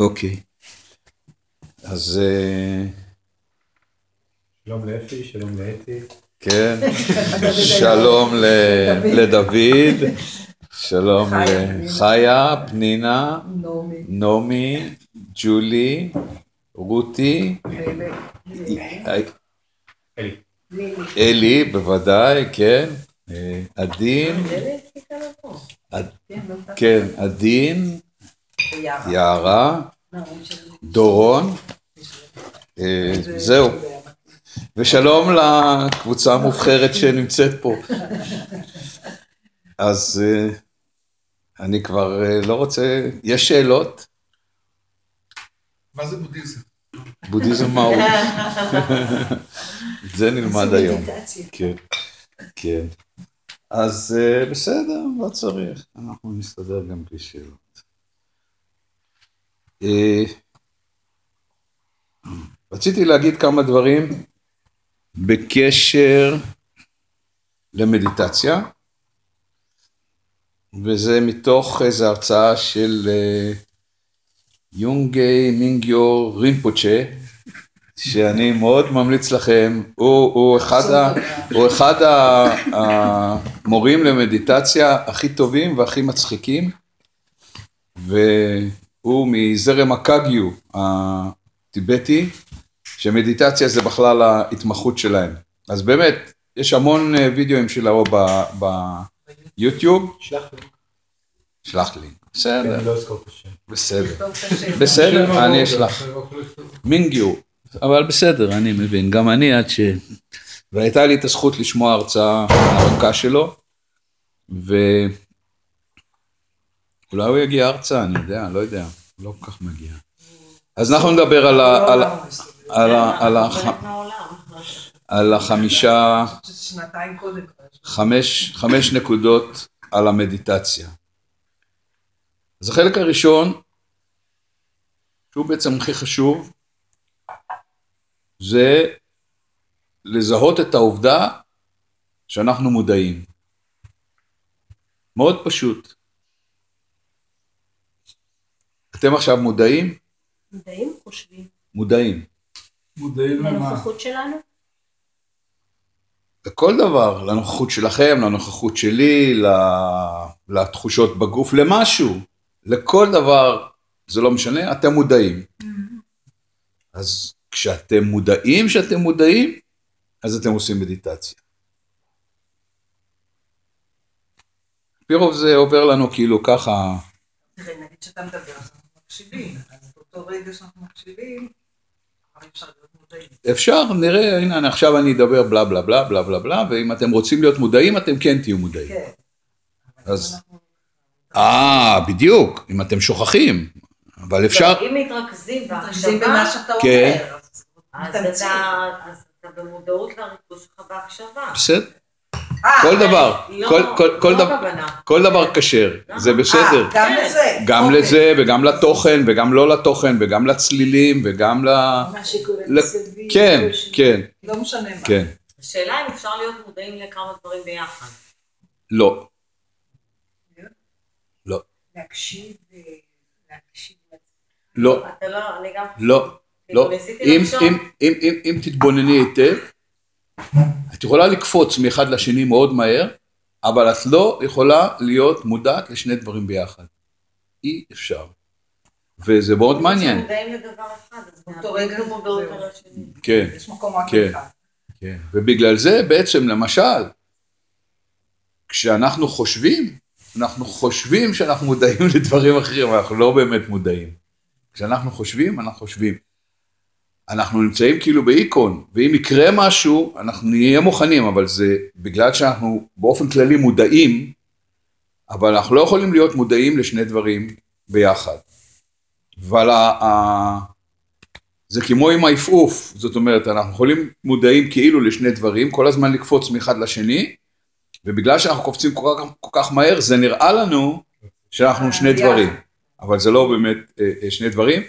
אוקיי. אז אה, שלום לאפי, שלום לאתי. כן, שלום ל- לדוד, שלום לחיה, פנינה, נעמי, ג'ולי, רותי, אלי. אלי. בוודאי, כן, אה, עדין, עד- כן, עדין, יערה, דורון, אה, זהו. ושלום לקבוצה המובחרת שנמצאת פה. אז אה, אני כבר אה, לא רוצה, יש שאלות? מה זה בודהיזם? בודהיזם מהו? זה נלמד היום. כן, כן. אז בסדר, לא צריך, אנחנו נסתדר גם בלי שאלות. אה, רציתי להגיד כמה דברים בקשר למדיטציה, וזה מתוך איזו הרצאה של אה, יונגי מינגיו רינפוצ'ה, שאני מאוד ממליץ לכם, הוא, הוא אחד, ה, הוא אחד המורים למדיטציה הכי טובים והכי מצחיקים, והוא מזרם הקגיו הטיבטי, שמדיטציה זה בכלל ההתמחות שלהם. אז באמת, יש המון אה, וידאוים שלו ביוטיוב, שלח לי. שלח לי, בסדר, לא. בסדר, בסדר, אני אשלח. מינגיו, אבל בסדר, אני מבין, גם אני עד ש... והייתה לי את הזכות לשמוע הרצאה ארוכה שלו, ואולי הוא יגיע ארצה, אני יודע, לא יודע, לא כל כך מגיע. אז אנחנו נדבר על, ה, על, ה- על, ה- על, ה- על החמישה, חמש נקודות על המדיטציה. אז החלק הראשון, שהוא בעצם הכי חשוב, זה לזהות את העובדה שאנחנו מודעים. מאוד פשוט. אתם עכשיו מודעים? מודעים? חושבים. מודעים. מודעים למה? לנוכחות שלנו? לכל דבר, לנוכחות שלכם, לנוכחות שלי, ל- לתחושות בגוף, למשהו, לכל דבר, זה לא משנה, אתם מודעים. אז כשאתם מודעים שאתם מודעים, אז אתם עושים מדיטציה. פי רוב זה עובר לנו כאילו ככה, תראה, נגיד שאתה מדבר, אז מקשיבים, אז באותו רגע שאנחנו מקשיבים, אפשר. אפשר, נראה, הנה אני- עכשיו אני אדבר בלה בלה בלה בלה בלה בלה, ואם אתם רוצים להיות מודעים, אתם כן תהיו מודעים. כן. אז- אה, בדיוק, אם אתם שוכחים, אבל אפשר, לא, אם מתרכזים במה שאתה כן. אומר, אז אז. אתה במודעות לריכוז שלך בהקשבה. בסדר, כל דבר, לא, כל- כל- כל לא דבר- הכוונה. כל דבר כשר, זה בסדר. אה, גם. לזה. גם אוקיי. לזה וגם לתוכן וגם לא לתוכן וגם לצלילים וגם ל... מה שקורה מסביב. כן, כן, לא משנה מה. כן. השאלה אם אפשר להיות מודעים לכמה דברים ביחד. לא. לא. להקשיב, אה, להקשיב. לא. אתה לא, אני גם... לא. כאילו, לא. ניסיתי אם, לחשוב. אם, אם, אם, אם תתבונני היטב, את יכולה לקפוץ מאחד לשני מאוד מהר, אבל את לא יכולה להיות מודעת לשני דברים ביחד. אי אפשר. וזה מאוד מעניין. מודעים לדבר אחד, אז באותו רגע זהו. על השני. כן. יש מקום רק כן. אחד. כן, ובגלל זה בעצם למשל, כשאנחנו חושבים, אנחנו חושבים שאנחנו מודעים לדברים אחרים, אבל אנחנו לא באמת מודעים. כשאנחנו חושבים, אנחנו חושבים. אנחנו נמצאים כאילו באיקון, ואם יקרה משהו, אנחנו נהיה מוכנים, אבל זה בגלל שאנחנו באופן כללי מודעים, אבל אנחנו לא יכולים להיות מודעים לשני דברים ביחד. אבל ה- ה- זה כמו עם העפעוף, זאת אומרת, אנחנו יכולים מודעים כאילו לשני דברים, כל הזמן לקפוץ מאחד לשני, ובגלל שאנחנו קופצים כל כך, כל כך מהר, זה נראה לנו שאנחנו שני יחד. דברים, אבל זה לא באמת אה, אה, שני דברים,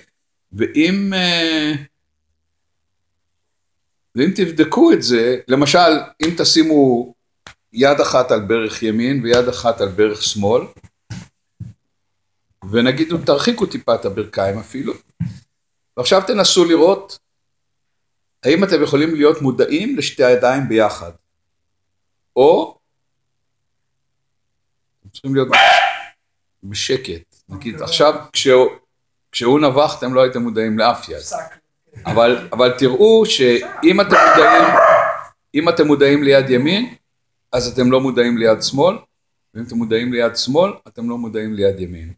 ואם, אה, ואם תבדקו את זה, למשל, אם תשימו יד אחת על ברך ימין ויד אחת על ברך שמאל, ונגיד תרחיקו טיפה את הברכיים אפילו, ועכשיו תנסו לראות האם אתם יכולים להיות מודעים לשתי הידיים ביחד, או אתם צריכים להיות בשקט, נגיד עכשיו כשהוא, כשהוא נבח אתם לא הייתם מודעים לאף יד. אבל, אבל תראו שאם אתם מודעים, אם אתם מודעים ליד ימין, אז אתם לא מודעים ליד שמאל, ואם אתם מודעים ליד שמאל, אתם לא מודעים ליד ימין.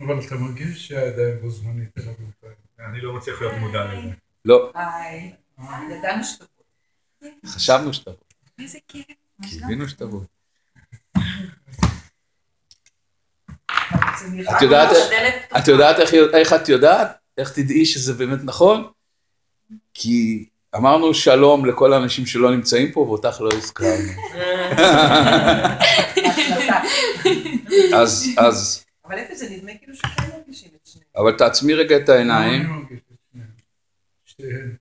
אבל אתה מרגיש שהידיים בו זמנית. אני לא מצליח להיות מודע לזה. לא, היי, ידענו שתבוא. חשבנו שתבוא, איזה כיף. קיווינו שתבוא. את יודעת- את יודעת איך, איך את יודעת? איך תדעי שזה באמת נכון? כי אמרנו שלום לכל האנשים שלא נמצאים פה ואותך לא הזכרנו. אז, אז, אבל איפה זה נדמה כאילו שכן מרגישים את שניהם. אבל תעצמי רגע את העיניים. אני מרגיש את שניהם. שתיהן.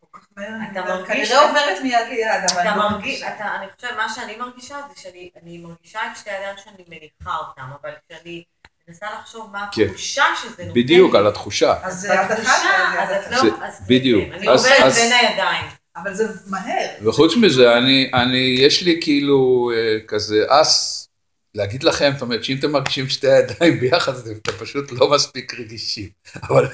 כל כך מהר, אתה אני מרגיש- כנראה עוברת מיד ליד, אבל אתה אני לא מרגיש, מרגישה. אתה, אני חושבת, מה שאני מרגישה זה שאני אני מרגישה את שתי הידיים שאני מניחה אותם, אבל כשאני מנסה לחשוב מה כן. התחושה שזה נותן לי, בדיוק, על התחושה. אז זה יד אחת יד אז את? לא, זה- אז בדיוק. אני אז- עוברת אז- בין הידיים. אבל זה מהר. וחוץ מזה, אני, אני, יש לי כאילו אה, כזה אס להגיד לכם, זאת אומרת שאם אתם מרגישים שתי הידיים ביחד, אז אתם פשוט לא מספיק רגישים. אבל,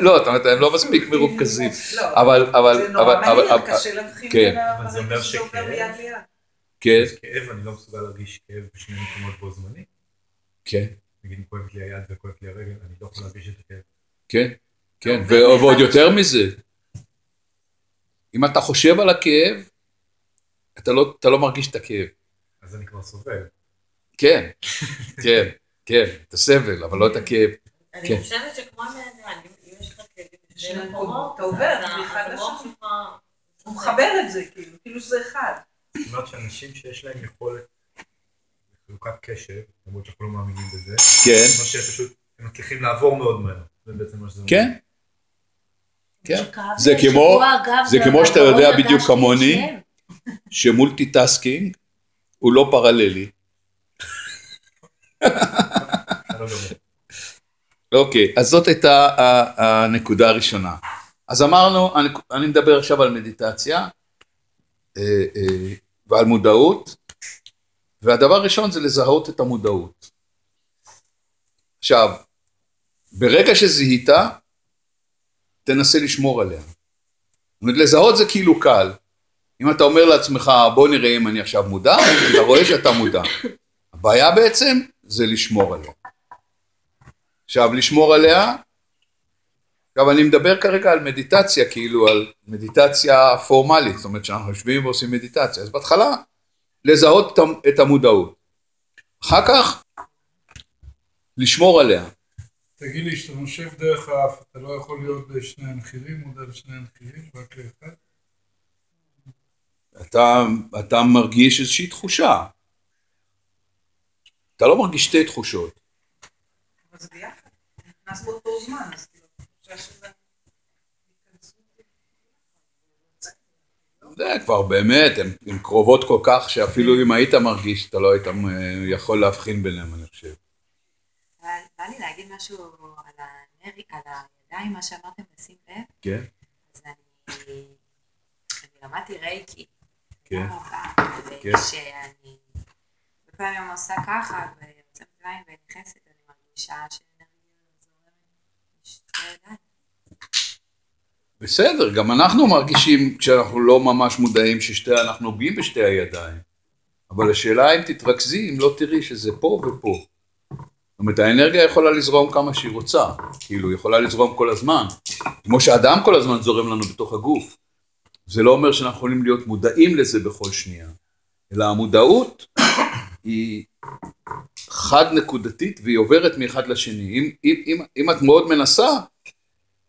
לא, זאת אומרת, הם לא מספיק מרוכזים. לא, אבל, אבל, זה נורא אבל, אבל, מהיר, אבל, קשה להבחין כן. בין אבל זה אומר הרגע שזה עובר שכאב- מיד ליד. כן, כאב, אני לא מסוגל להרגיש כאב בשני מקומות בו זמנית. כן, נגיד אם כואבת לי היד וכואבת לי הרגל, אני לא יכול להרגיש את הכאב. כן, כן, ועוד יותר. מזה, אם אתה חושב על הכאב, אתה לא, אתה לא מרגיש את הכאב. אז אני כבר סובל. כן, כן, כן, את הסבל, אבל לא את הכאב. כן. אני חושבת שכמו אם אם יש לך כאבים בשני שני מקומות, אתה עובר מאחד לשני. הוא מחבר את זה, כאילו, כאילו שזה אחד. זאת אומרת שאנשים שיש להם יכולת חלוקת קשב, למרות שאנחנו לא מאמינים בזה, כן, אומרת שפשוט הם מצליחים לעבור מאוד מהר. זה בעצם מה שזה אומר. כן, כן. זה כמו- זה כמו שאתה בגרון יודע בדיוק כמוני. ש multitasking הוא לא פרללי. אוקיי, אז זאת הייתה הנקודה הראשונה. אז אמרנו, אני, אני מדבר עכשיו על מדיטציה אה, אה, ועל מודעות, והדבר הראשון זה לזהות את המודעות. עכשיו, ברגע שזיהית, תנסה לשמור עליה. זאת אומרת, לזהות זה כאילו קל. אם אתה אומר לעצמך, בוא נראה אם אני עכשיו מודע, אתה רואה שאתה מודע. הבעיה בעצם זה לשמור עליה. עכשיו, לשמור עליה, עכשיו אני מדבר כרגע על מדיטציה, כאילו על מדיטציה פורמלית, זאת אומרת שאנחנו יושבים ועושים מדיטציה, אז בהתחלה לזהות את המ- את המודעות, אחר כך לשמור עליה, תגיד לי, כשאתה נושב דרך האף, אתה לא יכול להיות בשני הנחירים, מודע לשני הנחירים, רק לאחד? אתה, אתה מרגיש איזושהי תחושה, אתה לא מרגיש שתי תחושות, אבל זה ביחד. נכנס באותו זמן, אז כאילו, אני חושבת שזה... זה כבר באמת, הן הן קרובות כל כך שאפילו אם היית מרגיש, אתה לא היית אה, יכול להבחין ביניהם, אני חושב. אבל בא לי להגיד משהו על הנרי, על הידיים, מה שאמרתם לשים לב, כן, אז אני, אני למדתי רייקי. כן. כן. וכשאני הרבה פעמים עושה ככה, ויוצאת רגליים ונכנסת, אני מרגישה ידיים. בסדר, גם אנחנו מרגישים כשאנחנו לא ממש מודעים ששתי, אנחנו נוגעים בשתי הידיים. אבל השאלה אם תתרכזי, אם לא תראי שזה פה ופה. זאת אומרת, האנרגיה יכולה לזרום כמה שהיא רוצה, כאילו, היא יכולה לזרום כל הזמן. כמו שהדם כל הזמן זורם לנו בתוך הגוף. זה לא אומר שאנחנו יכולים להיות מודעים לזה בכל שנייה. אלא המודעות היא חד נקודתית והיא עוברת מאחד לשני. אם, אם, אם, אם את מאוד מנסה,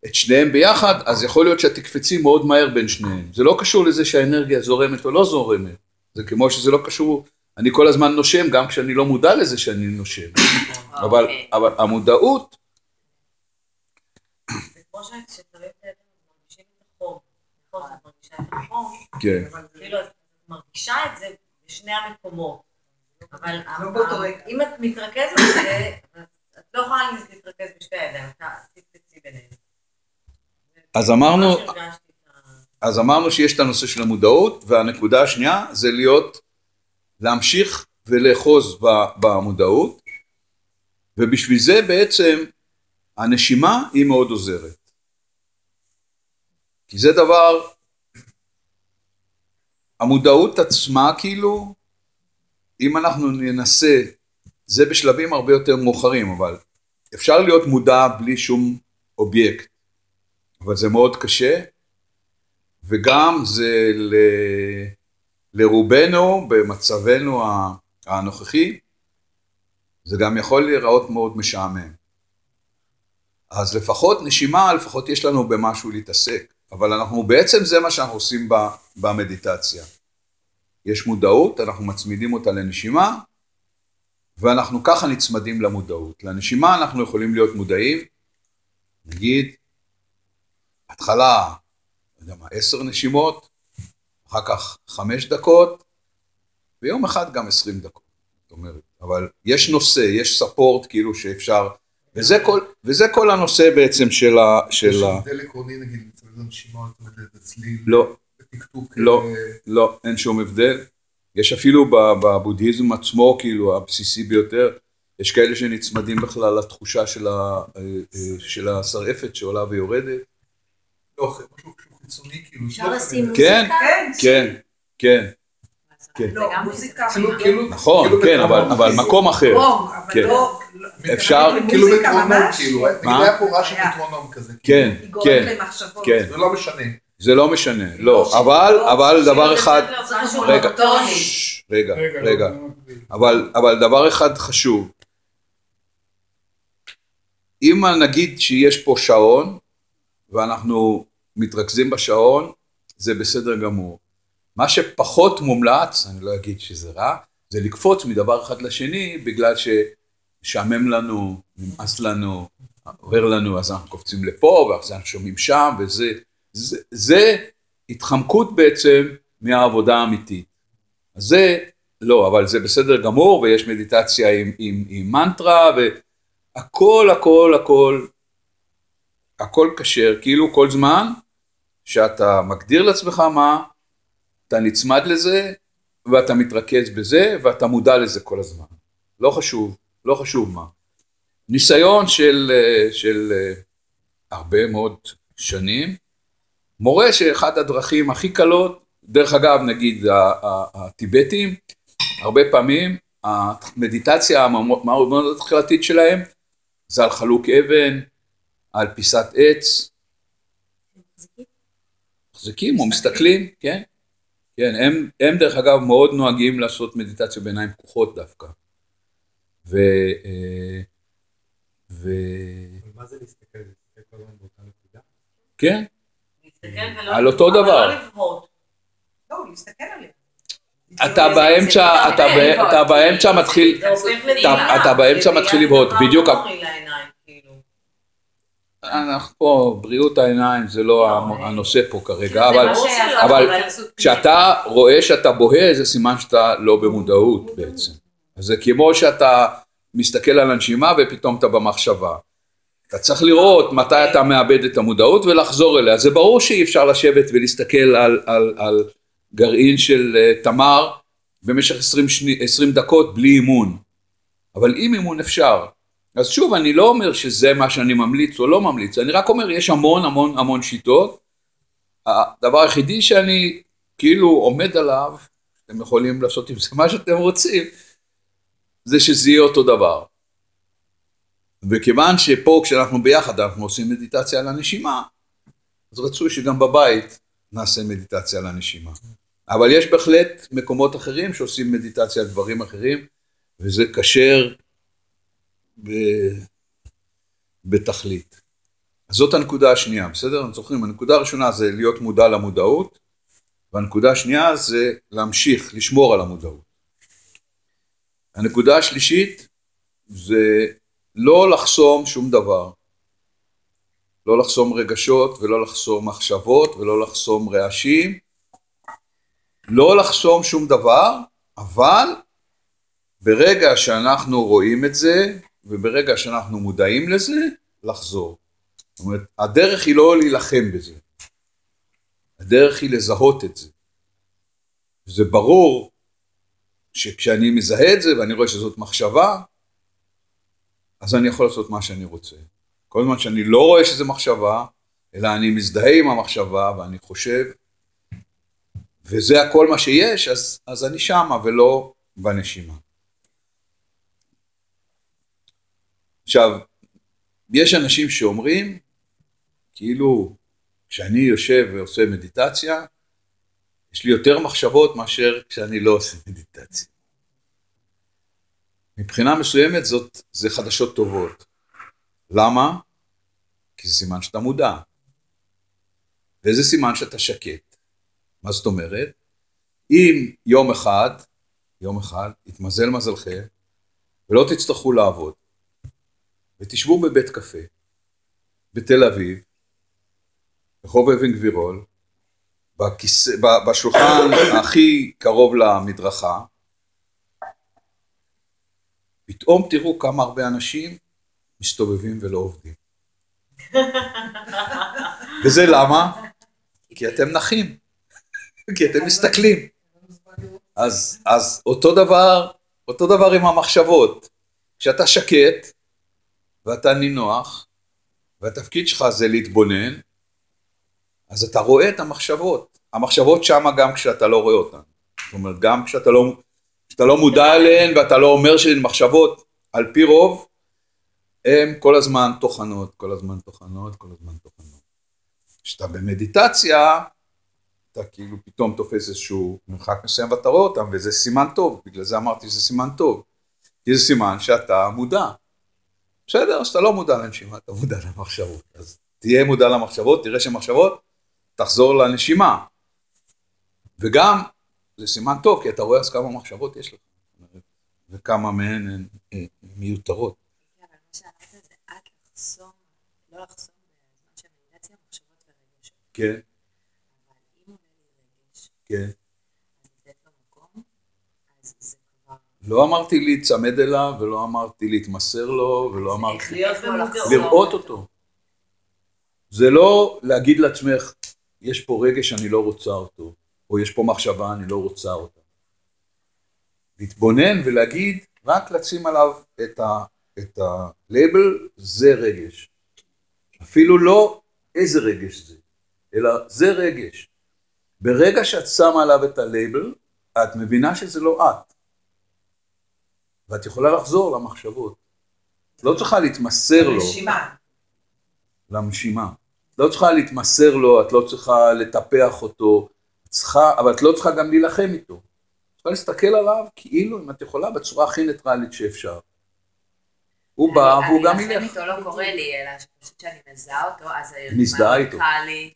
את שניהם ביחד, אז יכול להיות שאת תקפצי מאוד מהר בין שניהם. זה לא קשור לזה שהאנרגיה זורמת או לא זורמת. זה כמו שזה לא קשור, אני כל הזמן נושם, גם כשאני לא מודע לזה שאני נושם. אבל, אוקיי. אבל המודעות, כן, אבל כאילו, את מרגישה את זה בשני המקומות. אבל רגע. אם את מתרכזת בזה, אז את לא יכולה להתרכז בשתי הידיים, אתה תקפצי ביניהם. אז אמרנו, אז אמרנו שיש את הנושא של המודעות, והנקודה השנייה זה להיות, להמשיך ולאחוז ב- במודעות, ובשביל זה בעצם הנשימה היא מאוד עוזרת. כי זה דבר, המודעות עצמה כאילו, אם אנחנו ננסה, זה בשלבים הרבה יותר מאוחרים, אבל אפשר להיות מודע בלי שום אובייקט, אבל זה מאוד קשה, וגם זה ל... לרובנו במצבנו הנוכחי, זה גם יכול להיראות מאוד משעמם. אז לפחות נשימה, לפחות יש לנו במשהו להתעסק, אבל אנחנו בעצם זה מה שאנחנו עושים במדיטציה. יש מודעות, אנחנו מצמידים אותה לנשימה, ואנחנו ככה נצמדים למודעות. לנשימה אנחנו יכולים להיות מודעים, נגיד, התחלה לא יודע מה, עשר נשימות, אחר כך חמש דקות, ויום אחד גם עשרים דקות, זאת אומרת, אבל יש נושא, יש ספורט כאילו שאפשר, וזה כל, וזה כל הנושא בעצם של ה... יש של. הבדל עקרוני נגיד, לנשימה או לצליל, לא, בטקטוק, לא. לא, אין שום הבדל. יש אפילו ב- בבודהיזם עצמו, כאילו הבסיסי ביותר, יש כאלה שנצמדים בכלל לתחושה של, אה, אה, של השרעפת שעולה ויורדת. לא, משהו חיצוני, כאילו, אפשר לא לשים. כן. מוזיקה? כן, כן, כן. זה לא, גם מוזיקה, כאילו. כאילו, נכון, כאילו כן, אבל. מקום אחר. כן. לא... לא- אפשר- כאילו מוזיקה מטרונום, ממש, כאילו? היה פה רעש של. מטרונום כזה, כן, היא גורמת כן, למחשבות. כן. זה לא משנה. זה לא משנה, לא, אבל, אבל דבר אחד, רגע, רגע, רגע, רגע, לא, מקביל. אבל, אבל דבר אחד חשוב, אם נגיד שיש פה שעון, ואנחנו מתרכזים בשעון, זה בסדר גמור. מה שפחות מומלץ, אני לא אגיד שזה רע, זה לקפוץ מדבר אחד לשני, בגלל ששעמם לנו, נמאס לנו, עובר לנו, אז אנחנו קופצים לפה, ואז אנחנו שומעים שם, וזה זה, התחמקות בעצם מהעבודה האמיתית. זה, לא, אבל זה בסדר גמור, ויש מדיטציה עם מנטרה, והכל, הכל, הכל, הכל כשר, כאילו כל זמן שאתה מגדיר לעצמך מה, אתה נצמד לזה, ואתה מתרכז בזה, ואתה מודע לזה כל הזמן. לא חשוב, לא חשוב מה. ניסיון של, אה, של אה, הרבה מאוד שנים, מורה שאחד הדרכים הכי קלות, דרך אגב נגיד הטיבטים, הרבה פעמים המדיטציה המאוד מאוד מאוד התחלתית שלהם זה על חלוק אבן, על פיסת עץ, מחזיקים או מסתכלים, כן? כן, הם, הם דרך אגב מאוד נוהגים לעשות מדיטציה בעיניים פקוחות דווקא. ו... אה, ו... מה זה להסתכל? כן, על אותו אבל דבר. לא לבהות. לא, עליה. אתה באמצע, מתחיל, אתה- באמצע מתחיל לבהות, בדיוק. לעיניים, כאילו. אנחנו פה, בריאות העיניים זה לא המ- הנושא פה כרגע, אבל אבל אבל- כשאתה רואה שאתה בוהה זה סימן שאתה לא במודעות בעצם. אז זה כמו שאתה מסתכל על הנשימה ופתאום אתה במחשבה. אתה צריך לראות מתי אתה מאבד את המודעות ולחזור אליה. זה ברור שאי אפשר לשבת ולהסתכל על, על, על גרעין של uh, תמר במשך 20, שני, 20 דקות בלי אימון. אבל עם אימון אפשר. אז שוב, אני לא אומר שזה מה שאני ממליץ או לא ממליץ, אני רק אומר, יש המון המון המון שיטות. הדבר היחידי שאני כאילו עומד עליו, אתם יכולים לעשות עם זה מה שאתם רוצים, זה שזה יהיה אותו דבר. וכיוון שפה כשאנחנו ביחד אנחנו עושים מדיטציה על הנשימה, אז רצוי שגם בבית נעשה מדיטציה על הנשימה. אבל יש בהחלט מקומות אחרים שעושים מדיטציה על דברים אחרים, וזה כשר ב... בתכלית. אז זאת הנקודה השנייה, בסדר? אתם זוכרים, הנקודה הראשונה זה להיות מודע למודעות, והנקודה השנייה זה להמשיך, לשמור על המודעות. הנקודה השלישית זה לא לחסום שום דבר. לא לחסום רגשות ולא לחסום מחשבות ולא לחסום רעשים. לא לחסום שום דבר, אבל ברגע שאנחנו רואים את זה, וברגע שאנחנו מודעים לזה, לחזור. זאת אומרת, הדרך היא לא להילחם בזה. הדרך היא לזהות את זה. זה ברור שכשאני מזהה את זה ואני רואה שזאת מחשבה, אז אני יכול לעשות מה שאני רוצה. כל זמן שאני לא רואה שזה מחשבה, אלא אני מזדהה עם המחשבה ואני חושב, וזה הכל מה שיש, אז, אז אני שמה ולא בנשימה. עכשיו, יש אנשים שאומרים, כאילו, כשאני יושב ועושה מדיטציה, יש לי יותר מחשבות מאשר כשאני לא עושה מדיטציה. מבחינה מסוימת זאת, זה חדשות טובות. למה? כי זה סימן שאתה מודע. וזה סימן שאתה שקט. מה זאת אומרת? אם יום אחד, יום אחד, יתמזל מזלכם, ולא תצטרכו לעבוד, ותשבו בבית קפה, בתל אביב, רחוב אבן גבירול, בכיס... בשולחן הכי קרוב למדרכה, פתאום תראו כמה הרבה אנשים מסתובבים ולא עובדים. וזה למה? כי אתם נחים, כי אתם מסתכלים. אז, אז אותו דבר, אותו דבר עם המחשבות. כשאתה שקט ואתה נינוח, והתפקיד שלך זה להתבונן, אז אתה רואה את המחשבות. המחשבות שמה גם כשאתה לא רואה אותן. זאת אומרת, גם כשאתה לא, כשאתה לא מודע אליהן ואתה לא אומר שהן מחשבות, על פי רוב, הן כל הזמן טוחנות, כל הזמן טוחנות, כל הזמן טוחנות. כשאתה במדיטציה, אתה כאילו פתאום תופס איזשהו מרחק מסוים ואתה רואה אותם, וזה סימן טוב, בגלל זה אמרתי שזה סימן טוב. כי זה סימן שאתה מודע. בסדר, אז אתה לא מודע לנשימה, אתה מודע למחשבות. אז תהיה מודע למחשבות, תראה שמחשבות, תחזור לנשימה. וגם, זה סימן טוב, כי אתה רואה אז כמה מחשבות יש לך. וכמה מהן הן הן מיותרות. כן, לא. כן, כן. לא אמרתי להיצמד אליו, ולא אמרתי להתמסר לו, ולא אמרתי... לראות אותו. זה לא להגיד לעצמך, יש פה רגש שאני לא רוצה אותו, או יש פה מחשבה אני לא רוצה אותה. להתבונן ולהגיד, רק לשים עליו את, ה, את הלייבל, זה רגש. אפילו לא איזה רגש זה, אלא זה רגש. ברגע שאת שמה עליו את הלייבל, את מבינה שזה לא את. ואת יכולה לחזור למחשבות. לא צריכה להתמסר לו. נשימה. לנשימה. לא צריכה להתמסר לו, את לא צריכה לטפח אותו, צריכה, אבל את לא צריכה גם להילחם איתו. צריכה להסתכל עליו כאילו, אם את יכולה, בצורה הכי ניטרלית שאפשר. הוא בא והוא גם אני ילך. להילחם איתו לא קורה לי, אלא פשוט שאני מזהה אותו, אז מזדהה איתו.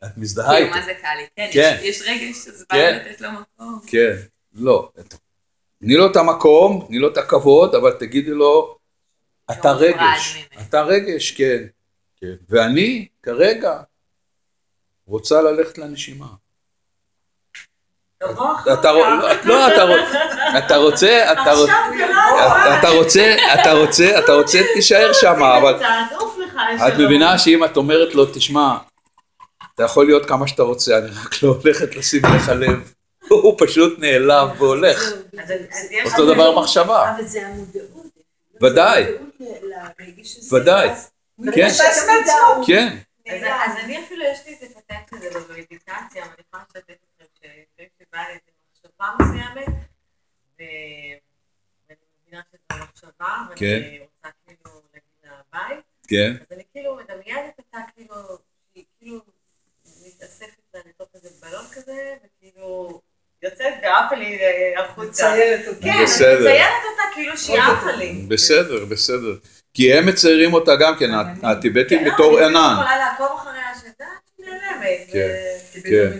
את מזדהה כאילו, איתו. מה זה קל לי? כן, כן. יש- רגש, אז בא כן. לי לתת לו מקום. כן, לא. תני לו את המקום, תני לו את הכבוד, אבל תגידי לו, אתה רגש. אתה רגש, כן. כן. ואני, כרגע, רוצה ללכת לנשימה. תבוא אתה רוצ- לא, לא, אתה רוצ- אתה רוצה, אתה רוצה, אתה רוצה, אתה רוצה, תישאר שם, אבל את. מבינה שאם את אומרת לו, תשמע, אתה יכול להיות כמה שאתה רוצה, אני רק לא הולכת לשים לך לב. הוא פשוט נעלב והולך. אותו דבר מחשבה. אבל זה המודעות. ודאי. ודאי. כן. כן, אז, אני אפילו, יש לי איזה פטנט כזה במדיטציה, אבל אני יכולה לשתף אתכם שלפעמים שבאה לי איזה מחשבה מסוימת, ו- ואני מבינה שזו מחשבה, כן. ואני רוצה כאילו להגיד לה ביי, כן, אז אני כאילו מדמיינת אותה כאילו, שהיא כאילו מתאספת לה לתוך איזה בלון כזה, וכאילו יוצאת ועפה לי אה, החוצה. מציירת אותה. כן, אני בסדר. מציירת אותה כאילו שהיא עפה לי. בסדר, בסדר. כי הם מציירים אותה גם כן, הטיבטים כן, בתור אני ענן. יכולה לעקוב אחריה שדעת שהיא נעלמת. כן. כי כן.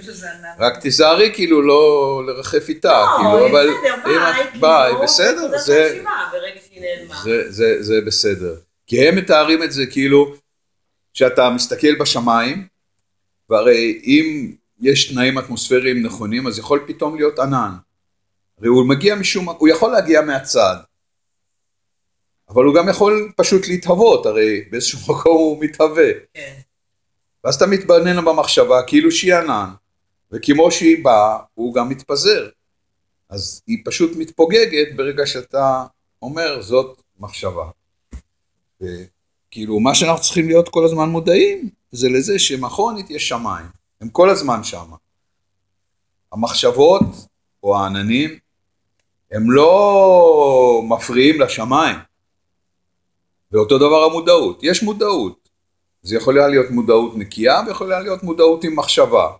רק תיזהרי כאילו לא לרחף איתה, לא, כאילו, בסדר, אם ביי, כאילו, בסדר, זה, בסדר. כי הם מתארים את זה כאילו, שאתה מסתכל בשמיים, והרי אם יש תנאים אטמוספריים נכונים, אז יכול פתאום להיות ענן. הרי הוא מגיע משום, הוא יכול להגיע מהצד, אבל הוא גם יכול פשוט להתהוות, הרי באיזשהו מקום הוא מתהווה. כן. ואז אתה מתבונן במחשבה כאילו שהיא ענן, וכמו שהיא באה, הוא גם מתפזר. אז היא פשוט מתפוגגת ברגע שאתה אומר, זאת מחשבה. וכאילו, מה שאנחנו צריכים להיות כל הזמן מודעים, זה לזה שמכונית יש שמיים. הם כל הזמן שמה. המחשבות, או העננים, הם לא מפריעים לשמיים. ואותו דבר המודעות. יש מודעות. זה יכול היה להיות מודעות נקייה, ויכול היה להיות מודעות עם מחשבה.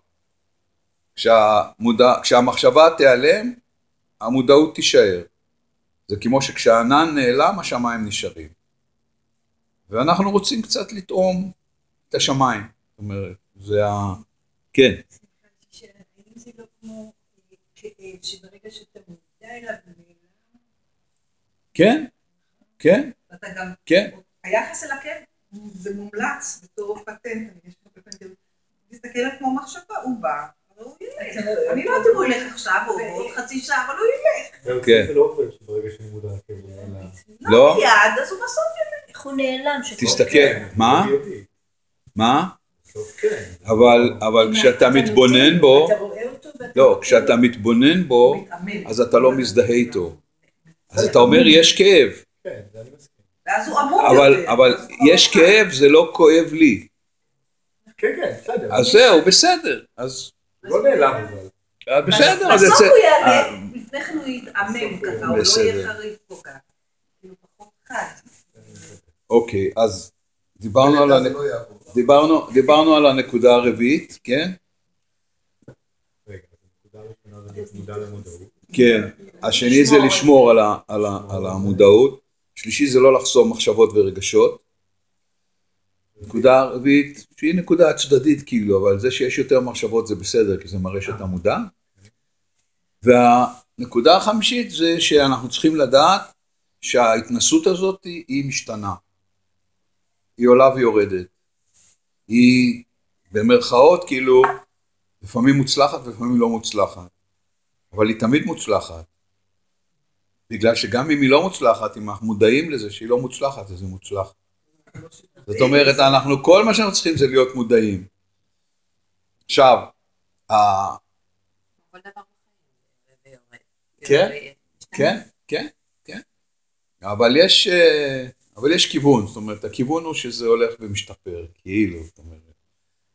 כשהמודע, כשהמחשבה תיעלם, המודעות תישאר. זה כמו שכשהענן נעלם, השמיים נשארים. ואנחנו רוצים קצת לטעום את השמיים. זאת אומרת, זה ה... כן. כן, כן, כן. היחס אל הכאב זה מומלץ בתור פטנט, אני יש הרבה פעמים, תסתכל עליו כמו מחשבה, הוא בא, אבל הוא ילך. אני לא יודעת אם הוא ילך עכשיו או בעוד חצי שעה, אבל הוא ילך. כן. זה לא. לא? לא מיד, אז הוא בסוף ילך. איך הוא נעלם? שכל- תסתכל, מה? יודעים. מה? כן. אבל, אבל כשאתה מתבונן בו. לא, כשאתה מתבונן בו. אז אתה לא מזדהה איתו. אז אתה אומר, יש כאב, ואז הוא אמור אבל, יותר. אבל יש כאב, זה לא כואב לי. כן, כן, בסדר. אז זהו, בסדר. אז לא נעלם אבל. אז בסדר, אז בסוף יצא... הוא יעלה, אה, לפני כן הוא יתעמם ככה, הוא לא. יהיה חריף כל כך. כאילו. אוקיי, אז דיברנו על, זה הנק... לא. דיברנו, דיברנו על הנקודה הרביעית, כן? כן. השני זה לשמור על, ה, על, ה, על המודעות. שלישי זה לא לחסום מחשבות ורגשות. נקודה רביעית, שהיא נקודה צדדית כאילו, אבל זה שיש יותר מחשבות זה בסדר, כי זה מראה שאתה מודע. והנקודה החמישית זה שאנחנו צריכים לדעת שההתנסות הזאת היא, משתנה. היא עולה ויורדת. היא במרכאות כאילו לפעמים מוצלחת ולפעמים לא מוצלחת. אבל היא תמיד מוצלחת. בגלל שגם אם היא לא מוצלחת, אם אנחנו מודעים לזה שהיא לא מוצלחת, אז היא מוצלחת. זאת אומרת, אנחנו, כל מה שאנחנו צריכים זה להיות מודעים. עכשיו, ה-. כן? כן, כן, כן. אבל יש, אה, אבל יש כיוון, זאת אומרת, הכיוון הוא שזה הולך ומשתפר, כאילו, זאת אומרת.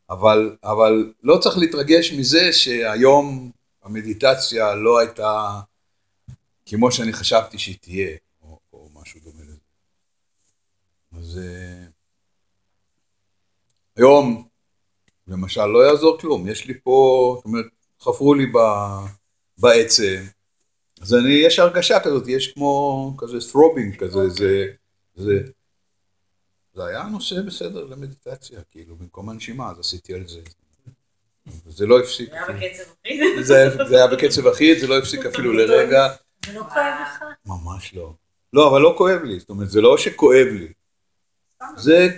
אבל, אבל לא צריך להתרגש מזה שהיום המדיטציה לא הייתה כמו שאני חשבתי שהיא תהיה, או, או משהו דומה לזה. אז אה, היום, למשל, לא יעזור כלום, יש לי פה, זאת אומרת, חפרו לי ב- בעצם, אז אני, יש הרגשה כזאת, יש כמו כזה throbbing כזה, זה, זה, זה היה נושא בסדר למדיטציה, כאילו, במקום הנשימה, אז עשיתי על זה. זה לא הפסיק, זה היה. בקצב. זה, זה היה בקצב אחיד, זה לא הפסיק אפילו לרגע, זה לא כואב לך? ממש לא. לא, אבל לא כואב לי, זאת אומרת, זה לא שכואב לי, זה,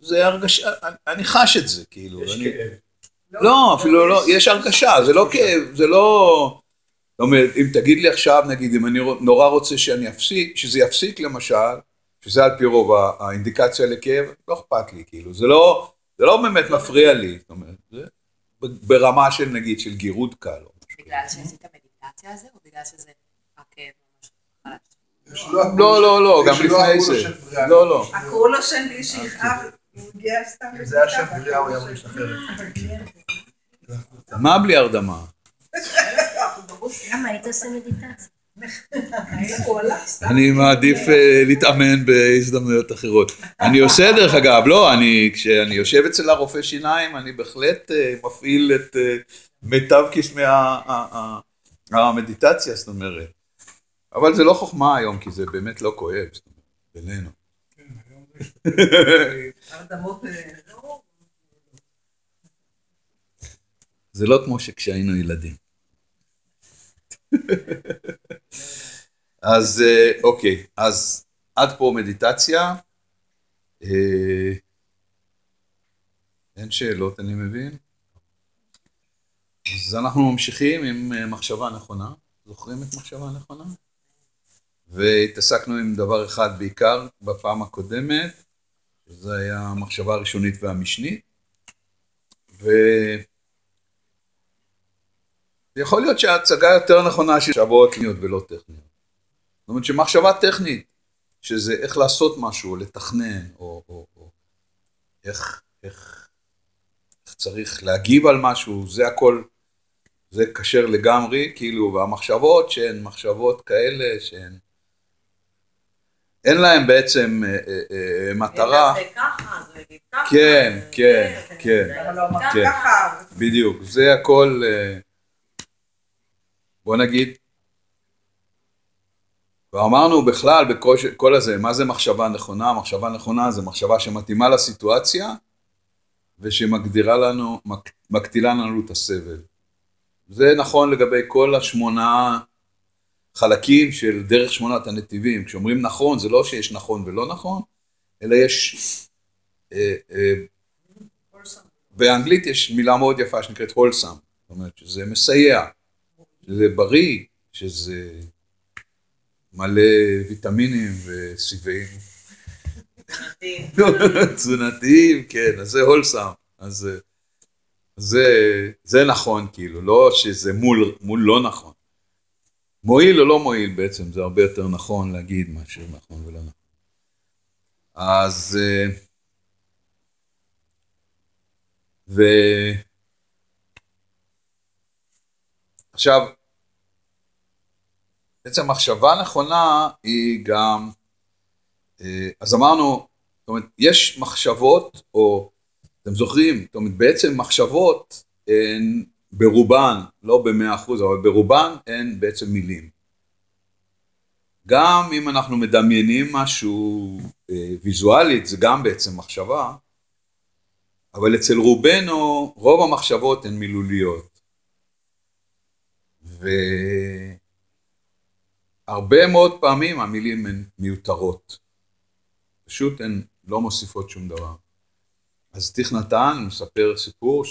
זה הרגשה, אני, אני חש את זה, כאילו, יש אני, כאב. לא, אפילו לא, יש הרגשה, זה לא כאב, זה לא... זאת אומרת, אם תגיד לי עכשיו, נגיד, אם אני נורא רוצה שאני אפסיק, שזה יפסיק למשל, שזה על פי רוב האינדיקציה לכאב, לא אכפת לי, כאילו, זה לא, זה לא באמת מפריע לי, זאת אומרת, זה ברמה של נגיד, של גירוד קל. בגלל שעשית מדיטציה על זה, או בגלל שזה לא, לא, לא, גם לפני זה. לא, לא. עקרו לו שם בלי שיכאב, הוא הגיע סתם אם זה היה שם בריאה הוא היה משתחרר. מה בלי הרדמה? למה היית עושה מדיטציה? אני מעדיף אה, להתאמן בהזדמנויות אחרות. אני עושה דרך אגב, לא, אני, כשאני יושב אצל הרופא שיניים, אני בהחלט אה, מפעיל את אה, מיטב קסמי המדיטציה, זאת אומרת. אבל זה לא חוכמה היום, כי זה באמת לא כואב, בינינו. לא, זה לא כמו שכשהיינו ילדים. אז אה, אוקיי, אז עד פה מדיטציה. אה, אין שאלות, אני מבין. אז אנחנו ממשיכים עם אה, מחשבה נכונה. זוכרים את מחשבה נכונה? והתעסקנו עם דבר אחד בעיקר בפעם הקודמת, שזה היה המחשבה הראשונית והמשנית, ויכול להיות שההצגה יותר נכונה של מחשבות טכניות ולא טכניות. זאת אומרת שמחשבה טכנית, שזה איך לעשות משהו, או לתכנן, או, או, או איך, איך, איך צריך להגיב על משהו, זה הכל, זה כשר לגמרי, כאילו, והמחשבות שהן מחשבות כאלה, שהן, אין להן בעצם אה, אה, אה, מטרה. אם נעשה ככה, יגיד ככה. כן, כן, זה, כן. זה, לא כן. בדיוק, זה הכל, בוא נגיד, ואמרנו בכלל בכל הזה, מה זה מחשבה נכונה? מחשבה נכונה זה מחשבה שמתאימה לסיטואציה ושמגדירה לנו, מק- מקטילה לנו את הסבל. זה נכון לגבי כל השמונה חלקים של דרך שמונת הנתיבים. כשאומרים נכון, זה לא שיש נכון ולא נכון, אלא יש... אה, אה, באנגלית יש מילה מאוד יפה שנקראת הולסם, זאת אומרת שזה מסייע, שזה בריא, שזה מלא ויטמינים וסיבים. תזונתיים, כן, אז זה הולסם, אז אה, זה, זה נכון כאילו, לא שזה מול, מול לא נכון. מועיל או לא מועיל בעצם, זה הרבה יותר נכון להגיד מאשר נכון ולא נכון. אז... אה, ו... עכשיו, בעצם מחשבה נכונה היא גם, אה, אז אמרנו, זאת אומרת, יש מחשבות, או אתם זוכרים, זאת אומרת, בעצם מחשבות הן ברובן, לא במאה אחוז, אבל ברובן הן בעצם מילים. גם אם אנחנו מדמיינים משהו אה, ויזואלית, זה גם בעצם מחשבה, אבל אצל רובנו רוב המחשבות הן מילוליות. והרבה מאוד פעמים המילים הן מיותרות. פשוט הן לא מוסיפות שום דבר. אז טיך נתן מספר סיפור